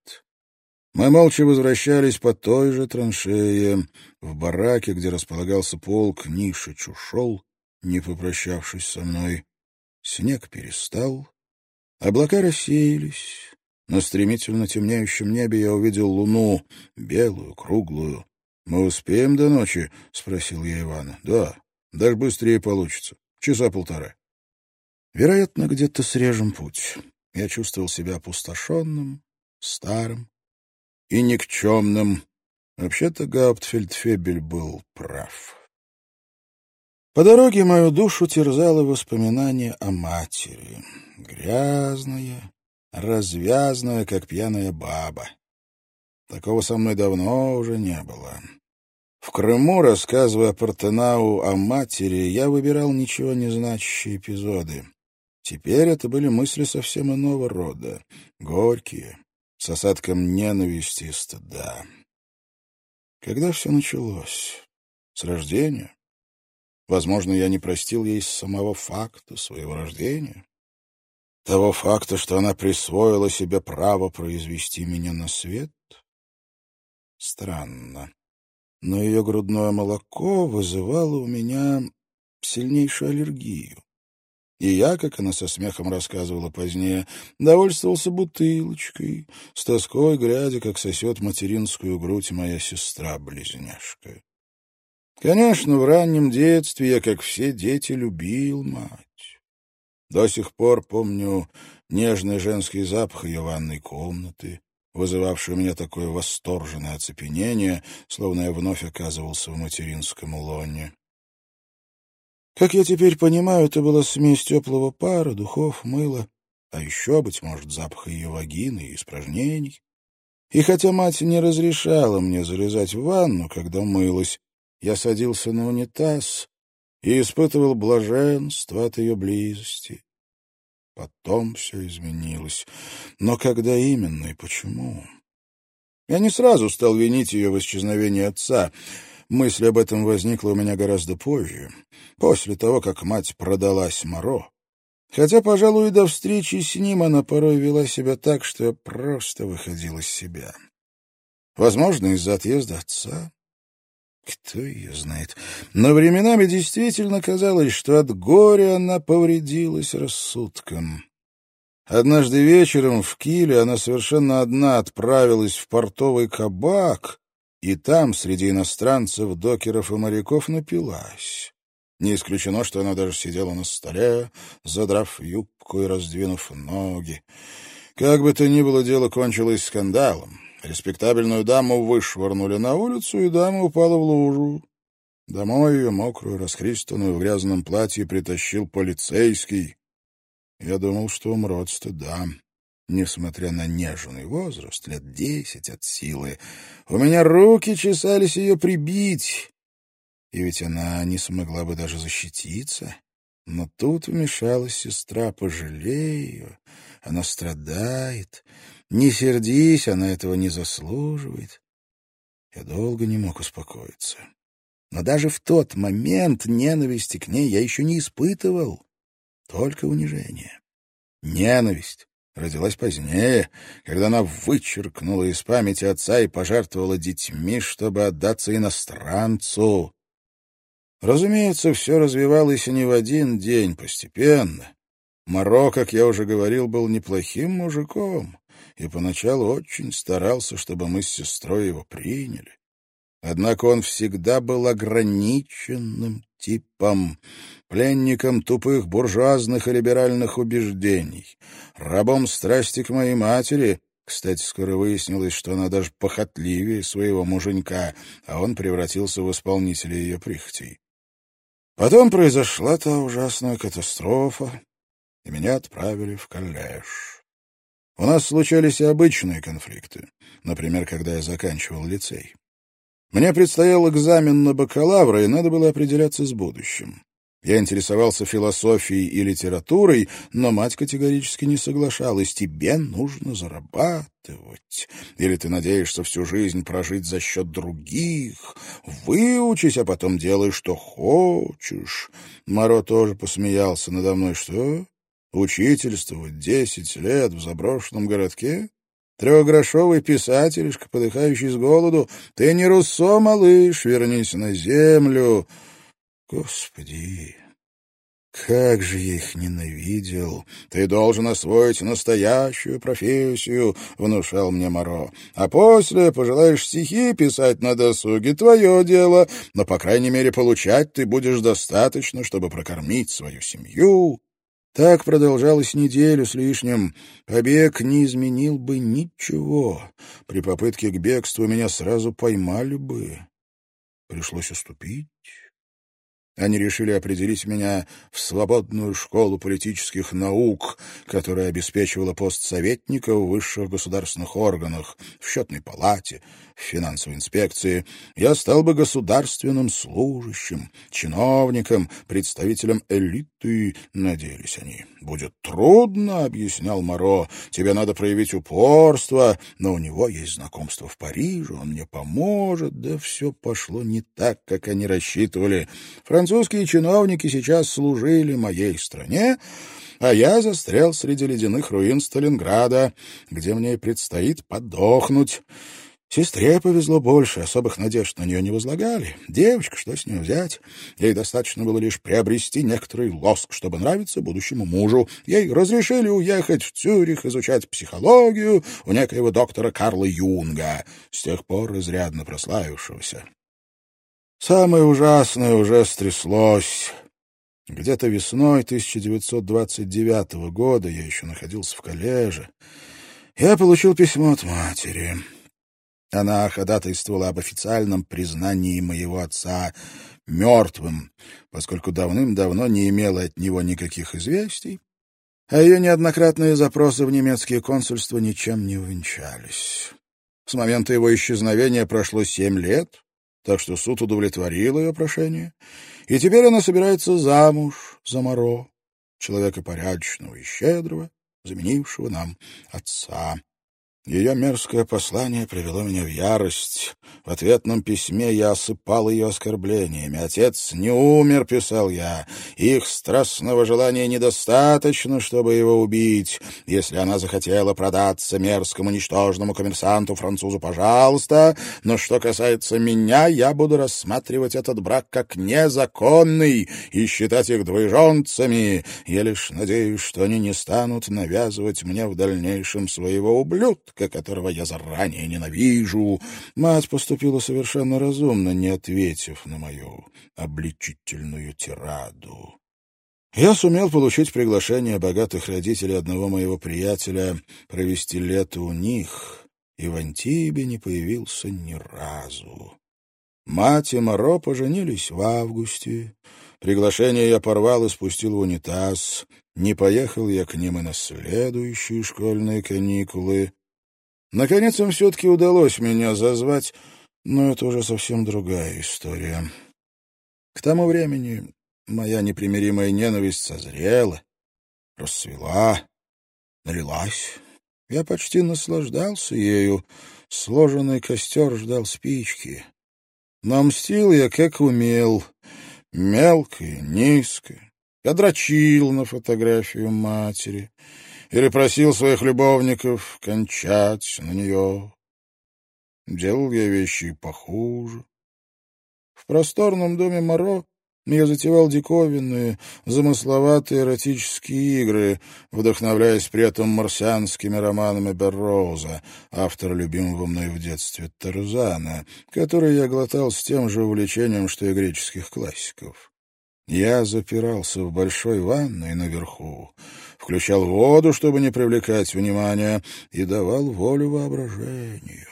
Мы молча возвращались по той же траншее. В бараке, где располагался полк, Нишич ушел, не попрощавшись со мной. Снег перестал, облака рассеялись. На стремительно темнеющем небе я увидел луну, белую, круглую, Мы успеем до ночи? — спросил я Ивана. — Да, даже быстрее получится. Часа полтора. Вероятно, где-то срежем путь. Я чувствовал себя опустошенным, старым и никчемным. Вообще-то Гауптфельдфебель был прав. По дороге мою душу терзало воспоминание о матери. Грязная, развязная, как пьяная баба. Такого со мной давно уже не было. В Крыму, рассказывая Портенау о матери, я выбирал ничего не значащие эпизоды. Теперь это были мысли совсем иного рода, горькие, с осадком ненависти и стыда. Когда все началось? С рождения? Возможно, я не простил ей самого факта своего рождения. Того факта, что она присвоила себе право произвести меня на свет? Странно. Но ее грудное молоко вызывало у меня сильнейшую аллергию. И я, как она со смехом рассказывала позднее, довольствовался бутылочкой, с тоской глядя, как сосет материнскую грудь моя сестра-близняшка. Конечно, в раннем детстве я, как все дети, любил мать. До сих пор помню нежный женский запах ее ванной комнаты, вызывавший у меня такое восторженное оцепенение, словно я вновь оказывался в материнском лоне. Как я теперь понимаю, это была смесь теплого пара, духов, мыла, а еще, быть может, запаха ее вагины и испражнений. И хотя мать не разрешала мне залезать в ванну, когда мылась, я садился на унитаз и испытывал блаженство от ее близости. Потом все изменилось. Но когда именно и почему? Я не сразу стал винить ее в исчезновении отца — Мысль об этом возникла у меня гораздо позже, после того, как мать продалась Моро. Хотя, пожалуй, до встречи с ним она порой вела себя так, что я просто выходил из себя. Возможно, из-за отъезда отца. Кто ее знает. Но временами действительно казалось, что от горя она повредилась рассудком. Однажды вечером в Киле она совершенно одна отправилась в портовый кабак, и там, среди иностранцев, докеров и моряков, напилась. Не исключено, что она даже сидела на столе, задрав юбку и раздвинув ноги. Как бы то ни было, дело кончилось скандалом. Респектабельную даму вышвырнули на улицу, и дама упала в лужу. Домой ее, мокрую, расхристанную, в грязном платье, притащил полицейский. Я думал, что умру от стыда несмотря на нежный возраст, лет десять от силы. У меня руки чесались ее прибить, и ведь она не смогла бы даже защититься. Но тут вмешалась сестра, пожалей ее, она страдает. Не сердись, она этого не заслуживает. Я долго не мог успокоиться. Но даже в тот момент ненависти к ней я еще не испытывал, только унижение. Ненависть родилась позднее, когда она вычеркнула из памяти отца и пожертвовала детьми, чтобы отдаться иностранцу. Разумеется, все развивалось не в один день, постепенно. Моро, как я уже говорил, был неплохим мужиком и поначалу очень старался, чтобы мы с сестрой его приняли. Однако он всегда был ограниченным типом, пленником тупых буржуазных и либеральных убеждений, рабом страсти к моей матери. Кстати, скоро выяснилось, что она даже похотливее своего муженька, а он превратился в исполнителя ее прихотей. Потом произошла та ужасная катастрофа, и меня отправили в коллеж. У нас случались и обычные конфликты, например, когда я заканчивал лицей. Мне предстоял экзамен на бакалавра, и надо было определяться с будущим. Я интересовался философией и литературой, но мать категорически не соглашалась. Тебе нужно зарабатывать. Или ты надеешься всю жизнь прожить за счет других. Выучись, а потом делай, что хочешь. Моро тоже посмеялся надо мной. Что? Учительствовать десять лет в заброшенном городке? Трехгрошовый писателишка, подыхающий с голоду. Ты не Руссо, малыш, вернись на землю. Господи, Как же я их ненавидел! Ты должен освоить настоящую профессию, — внушал мне Моро. А после пожелаешь стихи писать на досуге — твое дело, но, по крайней мере, получать ты будешь достаточно, чтобы прокормить свою семью. Так продолжалось неделю с лишним. Побег не изменил бы ничего. При попытке к бегству меня сразу поймали бы. Пришлось уступить. Они решили определить меня в свободную школу политических наук, которая обеспечивала пост советника в высших государственных органах, в счетной палате, в финансовой инспекции. Я стал бы государственным служащим, чиновником, представителем элиты, надеялись они. «Будет трудно», — объяснял Моро, — «тебе надо проявить упорство, но у него есть знакомство в Париже, он мне поможет». Да все пошло не так, как они рассчитывали. Французские чиновники сейчас служили моей стране, а я застрял среди ледяных руин Сталинграда, где мне предстоит подохнуть. Сестре повезло больше, особых надежд на нее не возлагали. Девочка, что с нее взять? Ей достаточно было лишь приобрести некоторый лоск, чтобы нравиться будущему мужу. Ей разрешили уехать в Цюрих, изучать психологию у некоего доктора Карла Юнга, с тех пор изрядно прославившегося. Самое ужасное уже стряслось. Где-то весной 1929 года я еще находился в коллеже. Я получил письмо от матери. Она ходатайствовала об официальном признании моего отца мертвым, поскольку давным-давно не имела от него никаких известий, а ее неоднократные запросы в немецкие консульства ничем не увенчались. С момента его исчезновения прошло семь лет, так что суд удовлетворил ее прошение, и теперь она собирается замуж за Моро, человека порядочного и щедрого, заменившего нам отца. Ее мерзкое послание привело меня в ярость. В ответном письме я осыпал ее оскорблениями. «Отец не умер», — писал я. «Их страстного желания недостаточно, чтобы его убить. Если она захотела продаться мерзкому, ничтожному коммерсанту-французу, пожалуйста. Но что касается меня, я буду рассматривать этот брак как незаконный и считать их двоеженцами. Я лишь надеюсь, что они не станут навязывать мне в дальнейшем своего ублюдка ублюдка, которого я заранее ненавижу. Мать поступила совершенно разумно, не ответив на мою обличительную тираду. Я сумел получить приглашение богатых родителей одного моего приятеля провести лето у них, и в Антибе не появился ни разу. Мать и Моро поженились в августе. Приглашение я порвал и спустил в унитаз. Не поехал я к ним и на следующие школьные каникулы. Наконец им все-таки удалось меня зазвать, но это уже совсем другая история. К тому времени моя непримиримая ненависть созрела, расцвела, налилась. Я почти наслаждался ею. Сложенный костер ждал спички. Но мстил я, как умел, мелко и низко. Я дрочил на фотографию матери — или просил своих любовников кончать на нее. Делал я вещи похуже. В просторном доме Моро я затевал диковинные, замысловатые эротические игры, вдохновляясь при этом марсианскими романами Берроуза, автора любимого мной в детстве Тарзана, который я глотал с тем же увлечением, что и греческих классиков. Я запирался в большой ванной наверху, включал воду, чтобы не привлекать внимания, и давал волю воображению.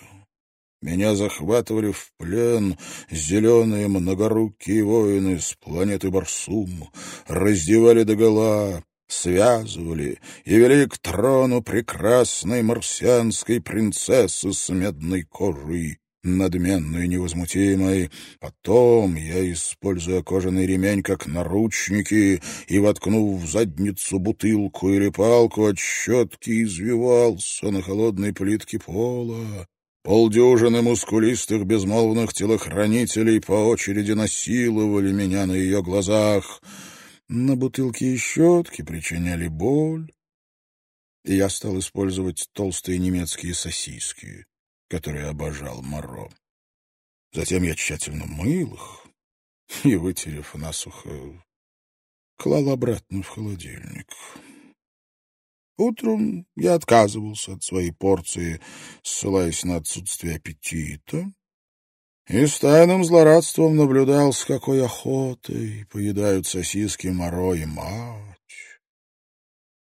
Меня захватывали в плен зеленые многорукие воины с планеты Барсум, раздевали догола, связывали и вели к трону прекрасной марсианской принцессы с медной кожей надменной и невозмутимой. Потом я, используя кожаный ремень как наручники и, воткнув в задницу бутылку или палку от щетки, извивался на холодной плитке пола. Полдюжины мускулистых безмолвных телохранителей по очереди насиловали меня на ее глазах. На бутылке и щетки причиняли боль, и я стал использовать толстые немецкие сосиски который обожал Моро. Затем я тщательно мыл их и, вытерев насухо, клал обратно в холодильник. Утром я отказывался от своей порции, ссылаясь на отсутствие аппетита, и с тайным злорадством наблюдал, с какой охотой поедают сосиски Моро и мать.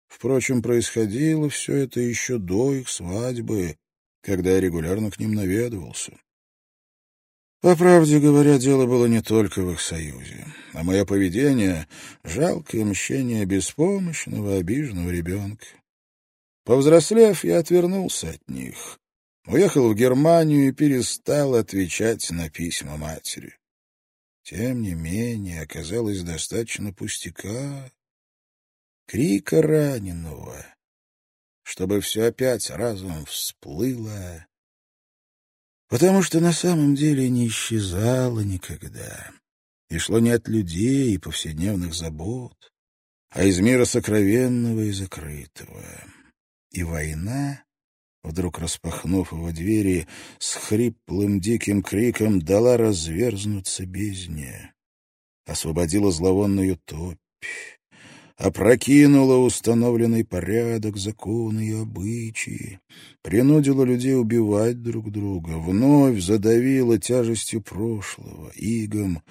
Впрочем, происходило все это еще до их свадьбы, когда я регулярно к ним наведывался. По правде говоря, дело было не только в их союзе, а мое поведение — жалкое мщение беспомощного, обиженного ребенка. Повзрослев, я отвернулся от них, уехал в Германию и перестал отвечать на письма матери. Тем не менее, оказалось достаточно пустяка, крика раненого, чтобы все опять разом всплыло потому что на самом деле не исчезало никогда и шло не от людей и повседневных забот, а из мира сокровенного и закрытого. И война, вдруг распахнув его двери, с хриплым диким криком дала разверзнуться бездне, освободила зловонную топь, опрокинула установленный порядок, законы и обычаи, принудила людей убивать друг друга, вновь задавила тяжестью прошлого, игом,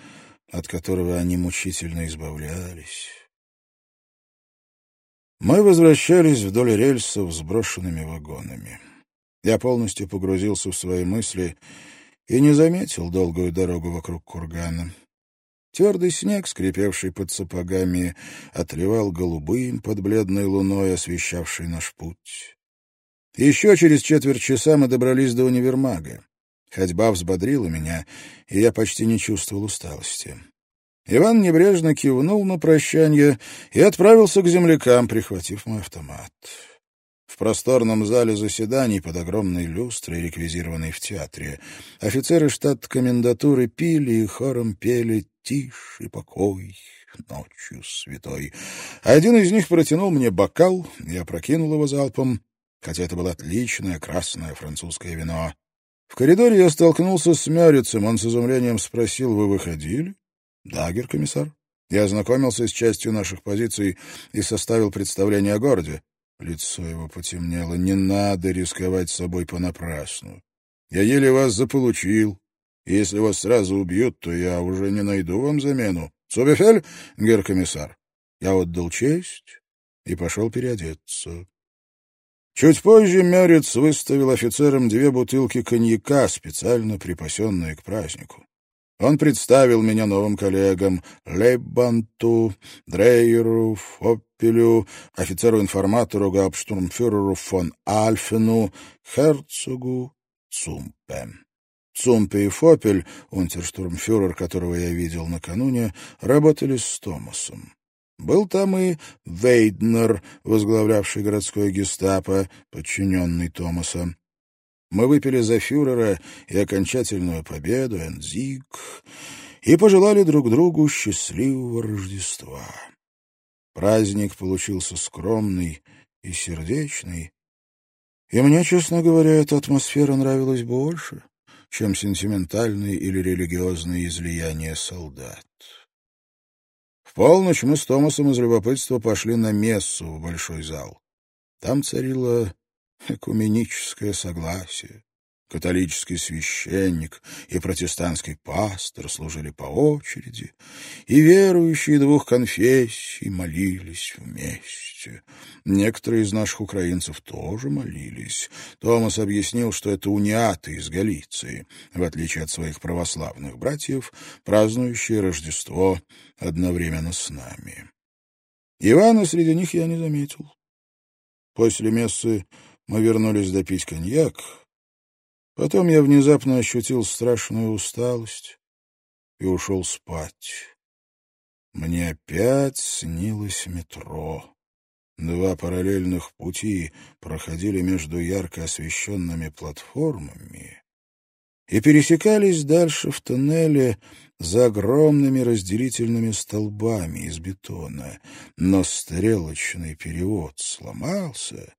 от которого они мучительно избавлялись. Мы возвращались вдоль рельсов с брошенными вагонами. Я полностью погрузился в свои мысли и не заметил долгую дорогу вокруг кургана. Твердый снег, скрипевший под сапогами, отливал голубым под бледной луной, освещавшей наш путь. Еще через четверть часа мы добрались до универмага. Ходьба взбодрила меня, и я почти не чувствовал усталости. Иван небрежно кивнул на прощание и отправился к землякам, прихватив мой автомат. В просторном зале заседаний под огромной люстрой, реквизированной в театре, офицеры штат-комендатуры пили и хором пели тише покой ночью святой. Один из них протянул мне бокал, я прокинул его залпом, хотя это было отличное красное французское вино. В коридоре я столкнулся с Мярицем, он с изумлением спросил, «Вы выходили?» «Да, гер-комиссар». Я ознакомился с частью наших позиций и составил представление о городе. Лицо его потемнело. «Не надо рисковать собой понапрасну. Я еле вас заполучил. Если вас сразу убьют, то я уже не найду вам замену. Цубефель, гер-комиссар. Я отдал честь и пошел переодеться. Чуть позже Мярец выставил офицерам две бутылки коньяка, специально припасенные к празднику. Он представил меня новым коллегам Лейбанту, Дрейеру, Фоппелю, офицеру-информатору габштурмфюреру фон Альфену, Херцогу, Цумпе. Цумпе и Фопель, унтерштурмфюрер, которого я видел накануне, работали с Томасом. Был там и Вейднер, возглавлявший городской гестапо, подчиненный Томаса. Мы выпили за фюрера и окончательную победу, Энзиг, и пожелали друг другу счастливого Рождества. Праздник получился скромный и сердечный, и мне, честно говоря, эта атмосфера нравилась больше чем сентиментальные или религиозные излияния солдат. В полночь мы с Томасом из любопытства пошли на мессу в большой зал. Там царило экуменическое согласие. Католический священник и протестантский пастор служили по очереди, и верующие двух конфессий молились вместе. Некоторые из наших украинцев тоже молились. Томас объяснил, что это униаты из Галиции, в отличие от своих православных братьев, празднующие Рождество одновременно с нами. Ивана среди них я не заметил. После мессы мы вернулись допить коньяк, Потом я внезапно ощутил страшную усталость и ушел спать. Мне опять снилось метро. Два параллельных пути проходили между ярко освещенными платформами и пересекались дальше в тоннеле за огромными разделительными столбами из бетона. Но стрелочный перевод сломался,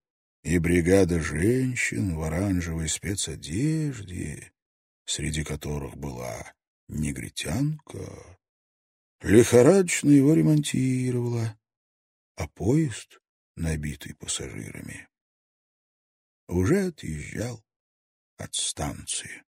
и бригада женщин в оранжевой спецодежде, среди которых была негритянка, лихорадочно его ремонтировала, а поезд, набитый пассажирами, уже отъезжал от станции.